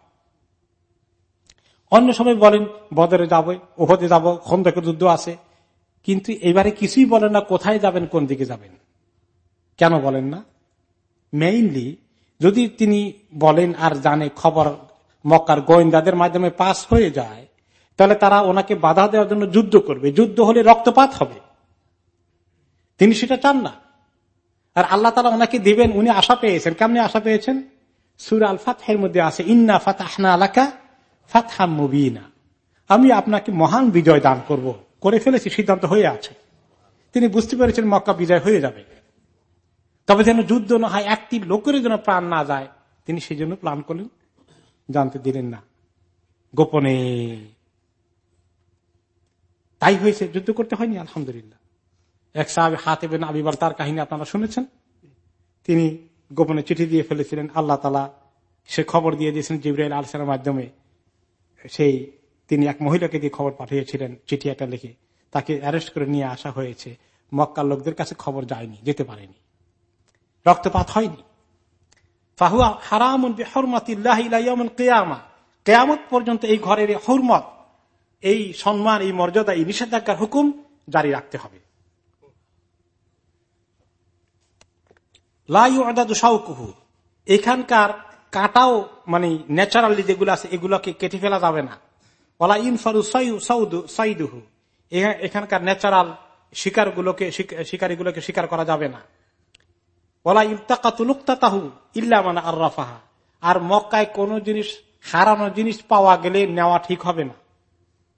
অন্য সময় বলেন, বদরে যাবে ওহদে যাব খন্দকে যুদ্ধ আছে। কিন্তু এবারে কিছুই বলেন না, কোথায় যাবেন, কোন দিকে যাবেন। কেন বলেন না? মেইনলি যদি তিনি বলেন আর জানে খবর মক্কার গোয়েন্দাদের মাধ্যমে পাস হয়ে যায়, তাহলে তারা ওনাকে বাধা দেওয়ার জন্য যুদ্ধ করবে। যুদ্ধ হলে রক্তপাত হবে। তিনি সেটা চান না। আর আল্লাহ তালা ওনাকে দিবেন, উনি আশা পেয়েছেন। কেমনি আশা পেয়েছেন? সুর আল ফাতহের মধ্যে আছে, ইন্না ফাতাহনা আলাকা ফাতহা মুবিনা। আমি আপনাকে মহান বিজয় দান করব। করে ফেলেছি, সিদ্ধান্ত হয়ে আছে। তিনি বুঝতে পেরেছেন মক্কা বিজয় হয়ে যাবে। তবে যেন যুদ্ধ না হয়, একটি লোকের যেন প্রাণ না যায়, তিনি সেই জন্য প্ল্যান করলেন, জানতে দিলেন না। গোপনে। তাই হয়েছে, যুদ্ধ করতে হয়নি, আলহামদুলিল্লাহ। এক সাহেব হাতে বেন আবিবার তার কাহিনী আপনারা শুনেছেন? তিনি গোপনে চিঠি দিয়ে ফেলেছিলেন, আল্লাহ তালা সে খবর দিয়ে দিয়েছেন জিব্রাইল আলসার মাধ্যমে। সেই তিনি এক মহিলাকে দিয়ে খবর পাঠিয়েছিলেন, চিঠি একটা লিখে। তাকে অ্যারেস্ট করে নিয়ে আসা হয়েছে। মক্কার লোকদের কাছে খবর যায়নি, যেতে পারেনি। রক্তপাত হয়নি। ফাহুয়া হারাম কেয়ামা। কেয়ামত পর্যন্ত এই ঘরের হরমত, এই সম্মান, এই মর্যাদা, এই নিষেধাজ্ঞার হুকুম জারি রাখতে হবে। এখানকার কাটাও মানে ন্যাচারালি যেগুলো আছে, এগুলোকে কেটে ফেলা যাবে না। ওলা ইনফারু সাইদুহু। এখানকার ন্যাচারাল শিকার গুলোকে শিকারীগুলোকে শিকার করা যাবে না। ইল্লা মানে আর রাফাহা আর মক্কায় কোন জিনিস, হারানো জিনিস পাওয়া গেলে নেওয়া ঠিক হবে না।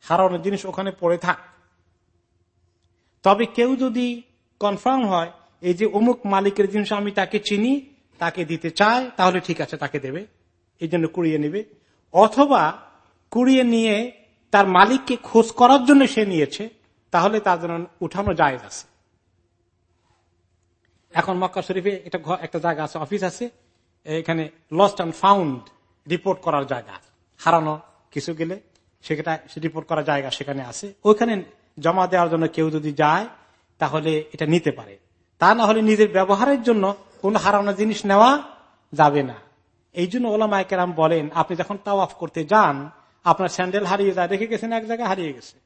হারানো জিনিস ওখানে পড়ে থাক। তবে কেউ যদি কনফার্ম হয়, এই যে অমুক মালিকের জিনিস আমি তাকে চিনি, তাকে দিতে চায়, তাহলে ঠিক আছে, তাকে দেবে। এই জন্য কুড়িয়ে নেবে। অথবা কুড়িয়ে নিয়ে তার মালিককে খোঁজ করার জন্য সে নিয়েছে, তাহলে তার জন্য উঠানো যায় আছে। এখন মক্কা শরীফে এটা একটা জায়গা আছে, অফিস আছে। এখানে লস্ট অ্যান্ড ফাউন্ড রিপোর্ট করার জায়গা। হারানো কিছু গেলে সেটা রিপোর্ট করার জায়গা সেখানে আছে। ওইখানে জমা দেওয়ার জন্য কেউ যদি যায়, তাহলে এটা নিতে পারে। তা না হলে নিজের ব্যবহারের জন্য কোন হারানো জিনিস নেওয়া যাবে না। এই জন্য ওলামায় কেরাম বলেন, আপনি যখন তাওয়াফ করতে যান, আপনার স্যান্ডেল হারিয়ে যায়, রেখে গেছেন, এক জায়গায় হারিয়ে গেছে।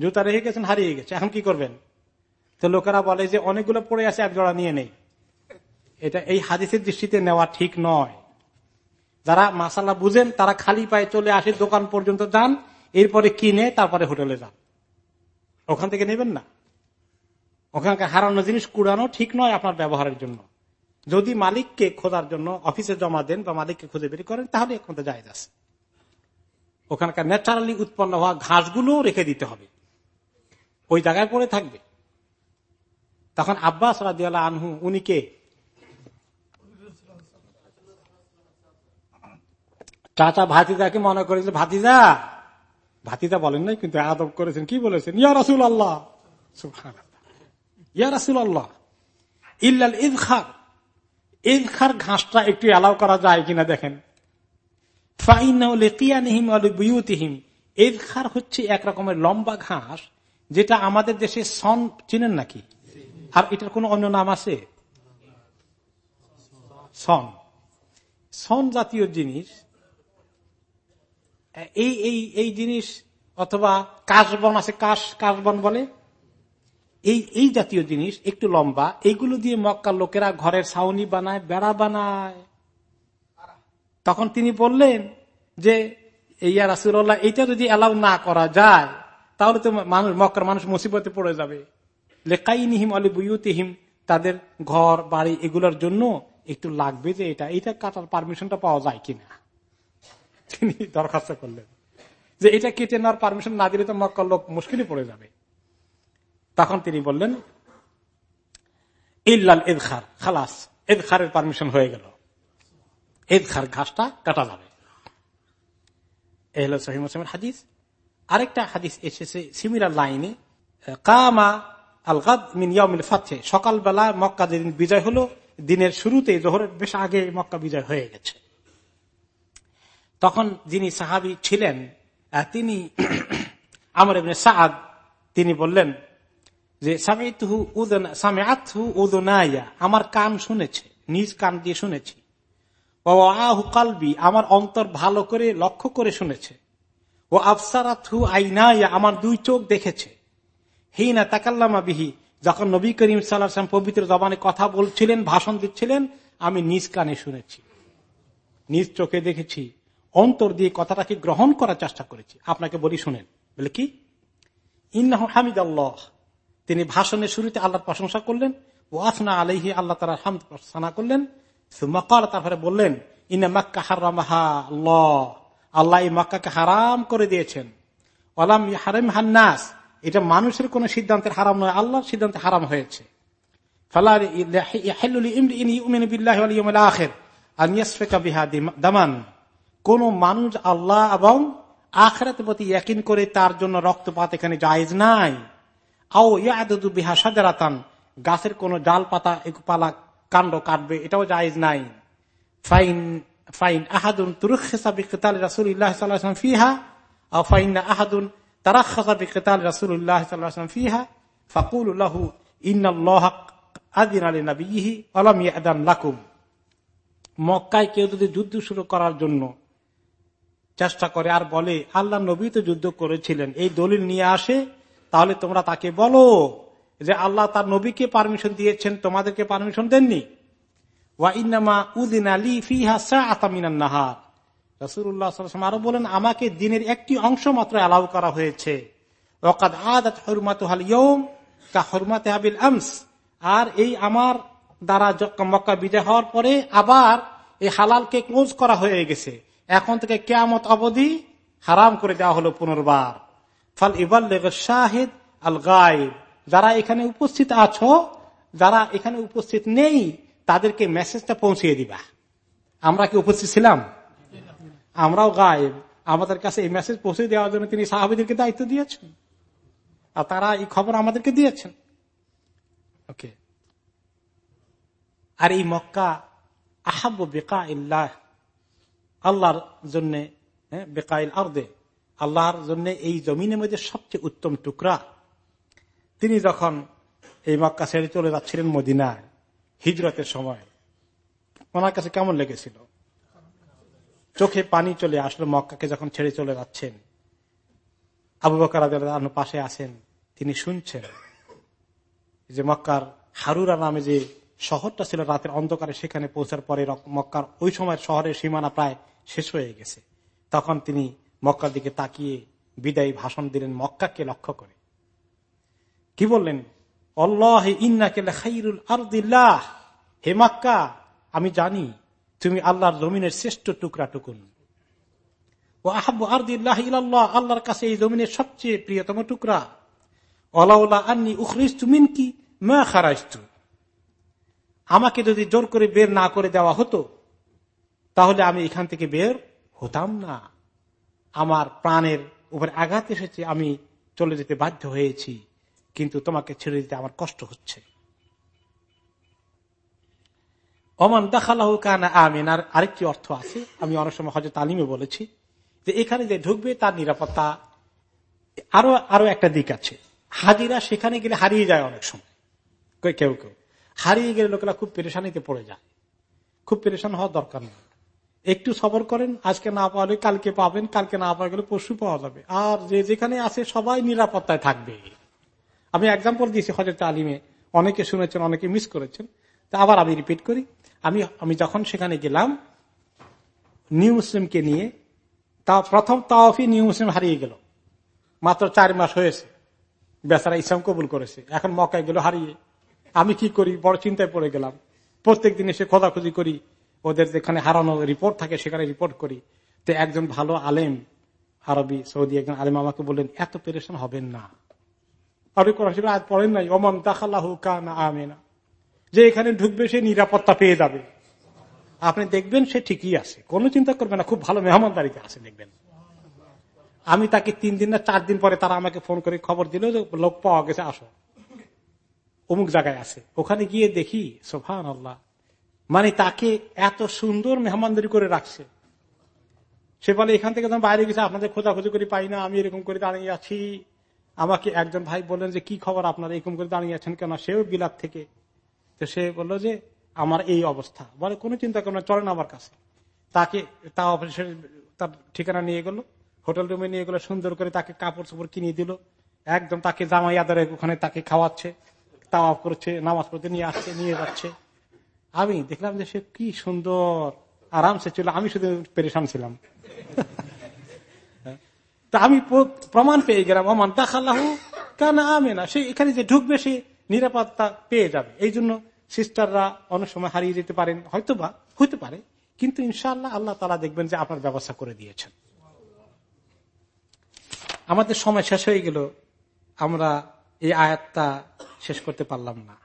জুতা রেখে গেছেন, হারিয়ে গেছে। এখন কি করবেন? তো লোকেরা বলে যে অনেকগুলো পড়ে আছে এক জোড়া নিয়ে নেই। এটা এই হাদিসের দৃষ্টিতে নেওয়া ঠিক নয়। যারা মাসালা বুঝেন, তারা খালি পায়ে চলে আসে, দোকান পর্যন্ত যান, এরপরে কিনে, তারপরে হোটেলে যান। ওখান থেকে নেবেন না। ওখানকার হারানো জিনিস কুড়ানো ঠিক নয় আপনার ব্যবহারের জন্য। যদি মালিককে খোঁজার জন্য অফিসে জমা দেন বা মালিককে খুঁজে বের করেন, তাহলে এখন যায় আছে। ওখানকার ন্যাচারালি উৎপন্ন হওয়া ঘাসগুলো রেখে দিতে হবে। ওই জায়গায় পড়ে থাকবে। তখন আব্বাস রাজিয়াল আনহু, উনি কে? চাচা ভাতিজাকে মনে করেছে ভাতিজা? ভাতিজা বলেন নাই, কিন্তু আদব করেছেন। কি বলেছেন? ইয়া রাসুল আল্লাহ ইয়া রাসুল আল্লাহ ইল্লাল ইদখার। ইদখার ঘাসটা একটু অ্যালাউ করা যায় কিনা দেখেন। হচ্ছে এক রকমের লম্বা ঘাস, যেটা আমাদের দেশে সন চিনেন নাকি? আর এটার কোন অন্য নাম আছে? সন। সন জাতীয় জিনিস, এই এই এই জিনিস অথবা কাশবন আছে, কাশ, কাশবন বলে। এই এই জাতীয় জিনিস একটু লম্বা এইগুলো দিয়ে মক্কার লোকেরা ঘরের ছাউনি বানায়, বেড়া বানায়। তখন তিনি বললেন যে, ইয়া রাসুল্লাহ এইটা যদি অ্যালাউ না করা যায়, তাহলে তো মানুষ, মক্কার মানুষ মুসিবতে পড়ে যাবে। লেকাইনিহিম অলি বুয়ুতিহিম, তাদের ঘর, বাড়ি এগুলোর জন্য একটু লাগবে যে এটা এটা কাটার পারমিশনটা পাওয়া যায় কিনা। তিনি দরখাস্ত করলেন যে এটা কেটে নেওয়ার পারমিশন না দিলে তো মক্কার লোক মুশকিলে পড়ে যাবে। তখন তিনি বললেন, ইল্লাল এদখার খালাস এদখারের পারমিশন হয়ে গেল। এদখার ঘাসটা কাটা যাবে। এ হল সহিম হাদিস। আরেকটা হাদিস এসেছে সিমিলার লাইনে কামা আল গাদ মিন ইয়ামিল ফাতে সকালবেলা মক্কা যেদিন বিজয় হলো, দিনের শুরুতে জোহরের বেশ আগে মক্কা বিজয় হয়ে গেছে। তখন যিনি সাহাবি ছিলেন তিনি আমার এমনি সাদ তিনি বললেন যে আমার কান শুনেছে, নিজ কান দিয়ে শুনেছি। আহু কালবি, আমার অন্তর ভালো করে লক্ষ্য করে শুনেছে। ও আফসারাথু আইনাইয়া আমার দুই চোখ দেখেছে। হিনা তাকাল্লামা বিহি, যখন নবী করিম সাল্লাম পবিত্র জবানে কথা বলছিলেন, ভাষণ দিচ্ছিলেন, আমি নিজ কানে শুনেছি, নিজ চোখে দেখেছি, অন্তর দিয়ে কথাটাকে গ্রহণ করার চেষ্টা করেছি। আপনাকে বলি, শুনেন। বলে কি? ইন্নাহ হামিদ আল্লাহ তিনি ভাষণের শুরুতে আল্লাহর প্রশংসা করলেন ও আসনা আলহি আল্লাহ তালা হাম সানা করলেন তারপরে বললেন ইনা মাক্কা হারামাহা আল্লাহ। আল্লাহ এই মক্কাকে হারাম করে দিয়েছেন। আলাম হারেম হান্নাস এটা মানুষের কোন সিদ্ধান্তের হারাম নয়, আল্লাহর সিদ্ধান্তে হারাম হয়েছে। দামান। কোন মানুষ আল্লাহ এবং আখরাত প্রতি ইয়াকিন করে তার জন্য রক্তপাত এখানে জায়েজ নাই। আও ইয়াদু বিহা সাজারাতান গাছের কোন ডাল পাতা পালা কাণ্ড কাটবে, এটাও জায়েজ নাই। ফাইন ফাইন আহাদুন তুরুখেসা বিকতাল রাসুল্লাহ ফিহা ফাইন আহাদুন তারাখাসা বিকতাল রাসুল্লাহ সাল্লাম ফিহা ফাকুল আদিন আলী নবীহি আলম ইয়াদান লাকুম মক্কায় কেউ যদি যুদ্ধ শুরু করার জন্য চেষ্টা করে আর বলে, আল্লাহ নবী তো যুদ্ধ করেছিলেন, এই দলিল নিয়ে আসে, তাহলে তোমরা তাকে বলো যে আল্লাহ তার নবীকে পারমিশন দিয়েছেন, তোমাদেরকে পারমিশন দেননি। আরও বলেন, আমাকে দিনের একটি অংশ মাত্র অ্যালাউ করা হয়েছে। আর এই আমার দ্বারা মক্কা বিজয় হওয়ার পরে আবার এই হালালকে ক্লোজ করা হয়ে গেছে। এখন থেকে কেয়ামত অবধি হারাম করে দেওয়া হলো পুনর্বার। ফল ইবাল শাহিদ আল গাইব যারা এখানে উপস্থিত আছো, যারা এখানে উপস্থিত নেই, তাদেরকে মেসেজটা পৌঁছিয়ে দিবা। আমরা কি উপস্থিত ছিলাম? আমরাও গায়েব। আমাদের কাছে এই মেসেজ পৌঁছে দেওয়ার জন্য তিনি সাহাবিদেরকে দায়িত্ব দিয়েছেন। আর তারা এই খবর আমাদেরকে দিয়েছেন। ওকে আর এই মক্কা আহাব বেকা ইল্লাহ আল্লাহর জন্য হ্যাঁ, বেকাইল আর্দে আল্লাহর জন্য এই জমিনের মধ্যে সবচেয়ে উত্তম টুকরা। তিনি যখন এই মক্কা ছেড়ে চলে যাচ্ছিলেন মদিনায় হিজরতের সময় ওনার কাছে কেমন লেগেছিল? চোখে পানি চলে আসলো মক্কাকে যখন ছেড়ে চলে যাচ্ছেন। আবু বকর পাশে আছেন, তিনি শুনছেন যে মক্কার হারুরা নামে যে শহরটা ছিল রাতের অন্ধকারে, সেখানে পৌঁছার পরে মক্কার ওই সময় শহরের সীমানা প্রায় শেষ হয়ে গেছে। তখন তিনি মক্কার দিকে তাকিয়ে বিদায়ী ভাষণ দিলেন মক্কাকে লক্ষ্য করে। কি বললেন? অল্লাহ আরদিল্লাহ হে মক্কা, আমি জানি তুমি আল্লাহর জমিনের শ্রেষ্ঠ টুকরা টুকুন। ও আহাব আরদিল্লাহ ইল্লাহ আল্লাহর কাছে এই জমিনের সবচেয়ে প্রিয়তম টুকরা। অলাউলা আন্নি উখরিস তুমিন কি মা খারাইস্তু আমাকে যদি জোর করে বের না করে দেওয়া হতো, তাহলে আমি এখান থেকে বের হতাম না। আমার প্রাণের উপরে আঘাত এসেছে, আমি চলে যেতে বাধ্য হয়েছি, কিন্তু তোমাকে ছেড়ে দিতে আমার কষ্ট হচ্ছে। অমান দাখালাহ কানা আমিন আর আরেকটি অর্থ আছে, আমি অনেক সময় হজরত তালিমে বলেছি, যে এখানে যে ঢুকবে তার নিরাপত্তা আরও আরও একটা দিক আছে। হাজিরা সেখানে গেলে হারিয়ে যায় অনেক সময়। কেউ কেউ। হারিয়ে গেলে লোকেরা খুব পেরেশানিতে পড়ে যায়। খুব পেরেশান হওয়ার দরকার নেই। একটু সবর করেন, আজকে না পাওয়ালে কালকে পাবেন, কালকে না পাওয়া গেলে পশু পাওয়া যাবে। আর যে যেখানে আছে সবাই নিরাপত্তায় থাকবে। আমি এক্সাম্পল দিয়েছি হজরত আলিমে। অনেকে শুনেছেন, অনেকে মিস করেছেন। তা আবার আমি রিপিট করি। আমি আমি যখন সেখানে গেলাম, নিউ মুসলিমকে নিয়ে, তা প্রথম তাওফি নিউ মুসলিম হারিয়ে গেল। মাত্র চার মাস হয়েছে। বেচারা ইসলাম কবুল করেছে। এখন মকায় গেল হারিয়ে। আমি কি করি? বড় চিন্তায় পড়ে গেলাম। প্রত্যেক দিন এসে খোঁজাখুঁজি করি। ওদের যেখানে হারানো রিপোর্ট থাকে, সেখানে রিপোর্ট করি। তো একজন ভালো আলেম, আরবি, সৌদি, একজন আলেম আমাকে বললেন, এত পেরেশন হবেন না। আর আজ পড়েন নাই। ওমান দাখাল্লাহু কানা আমেনা। যে এখানে ঢুকবে, সে নিরাপত্তা পেয়ে যাবে। আপনি দেখবেন সে ঠিকই আছে। কোনো চিন্তা করবে না, খুব ভালো মেহমানদারিতে আছে, দেখবেন। আমি তাকে তিন দিন না চার দিন পরে তারা আমাকে ফোন করে খবর দিল যে, লোক পাওয়া গেছে, আসো। অমুক জায়গায় আছে। ওখানে গিয়ে দেখি সোফান আল্লাহ মানে তাকে এত সুন্দর মেহমানদারি করে রাখছে। সে বলে, এখান থেকে বাইরে গেছে, আপনাদের খোঁজাখুঁজি করে পাই না, আমি এরকম করে দাঁড়িয়ে আছি। আমাকে একজন ভাই বললেন যে, কি খবর আপনারা, এরকম করে দাঁড়িয়ে আছেন কেন? সেও বিলাপ থেকে তো সে বলল যে, আমার এই অবস্থা। বলে, কোনো চিন্তা করো না আমার কাছে। তাকে তা অফিসের তার ঠিকানা নিয়ে গেল, হোটেল রুমে নিয়ে গেলো, সুন্দর করে তাকে কাপড় চোপড় কিনে দিল। একদম তাকে জামাই আদারে ওখানে তাকে খাওয়াচ্ছে, তাওয়াফ করছে, নামাজ পড়তে নিয়ে আসছে, নিয়ে যাচ্ছে। আমি দেখলাম যে সে কি সুন্দর, আরামসে ছিল আমি শুধু পেরেশান ছিলাম। তা আমি প্রমাণ পেয়ে গেলাম অমান দেখাল্লাহ কেন আমি না সে এখানে যে ঢুকবে, সে নিরাপত্তা পেয়ে যাবে। এই জন্য সিস্টাররা অনেক সময় হারিয়ে যেতে পারেন হয়তো বা হইতে পারে, কিন্তু ইনশাল্লাহ আল্লাহ তালা দেখবেন যে আপনার ব্যবস্থা করে দিয়েছেন। আমাদের সময় শেষ হয়ে গেল, আমরা এই আয়াতটা শেষ করতে পারলাম না।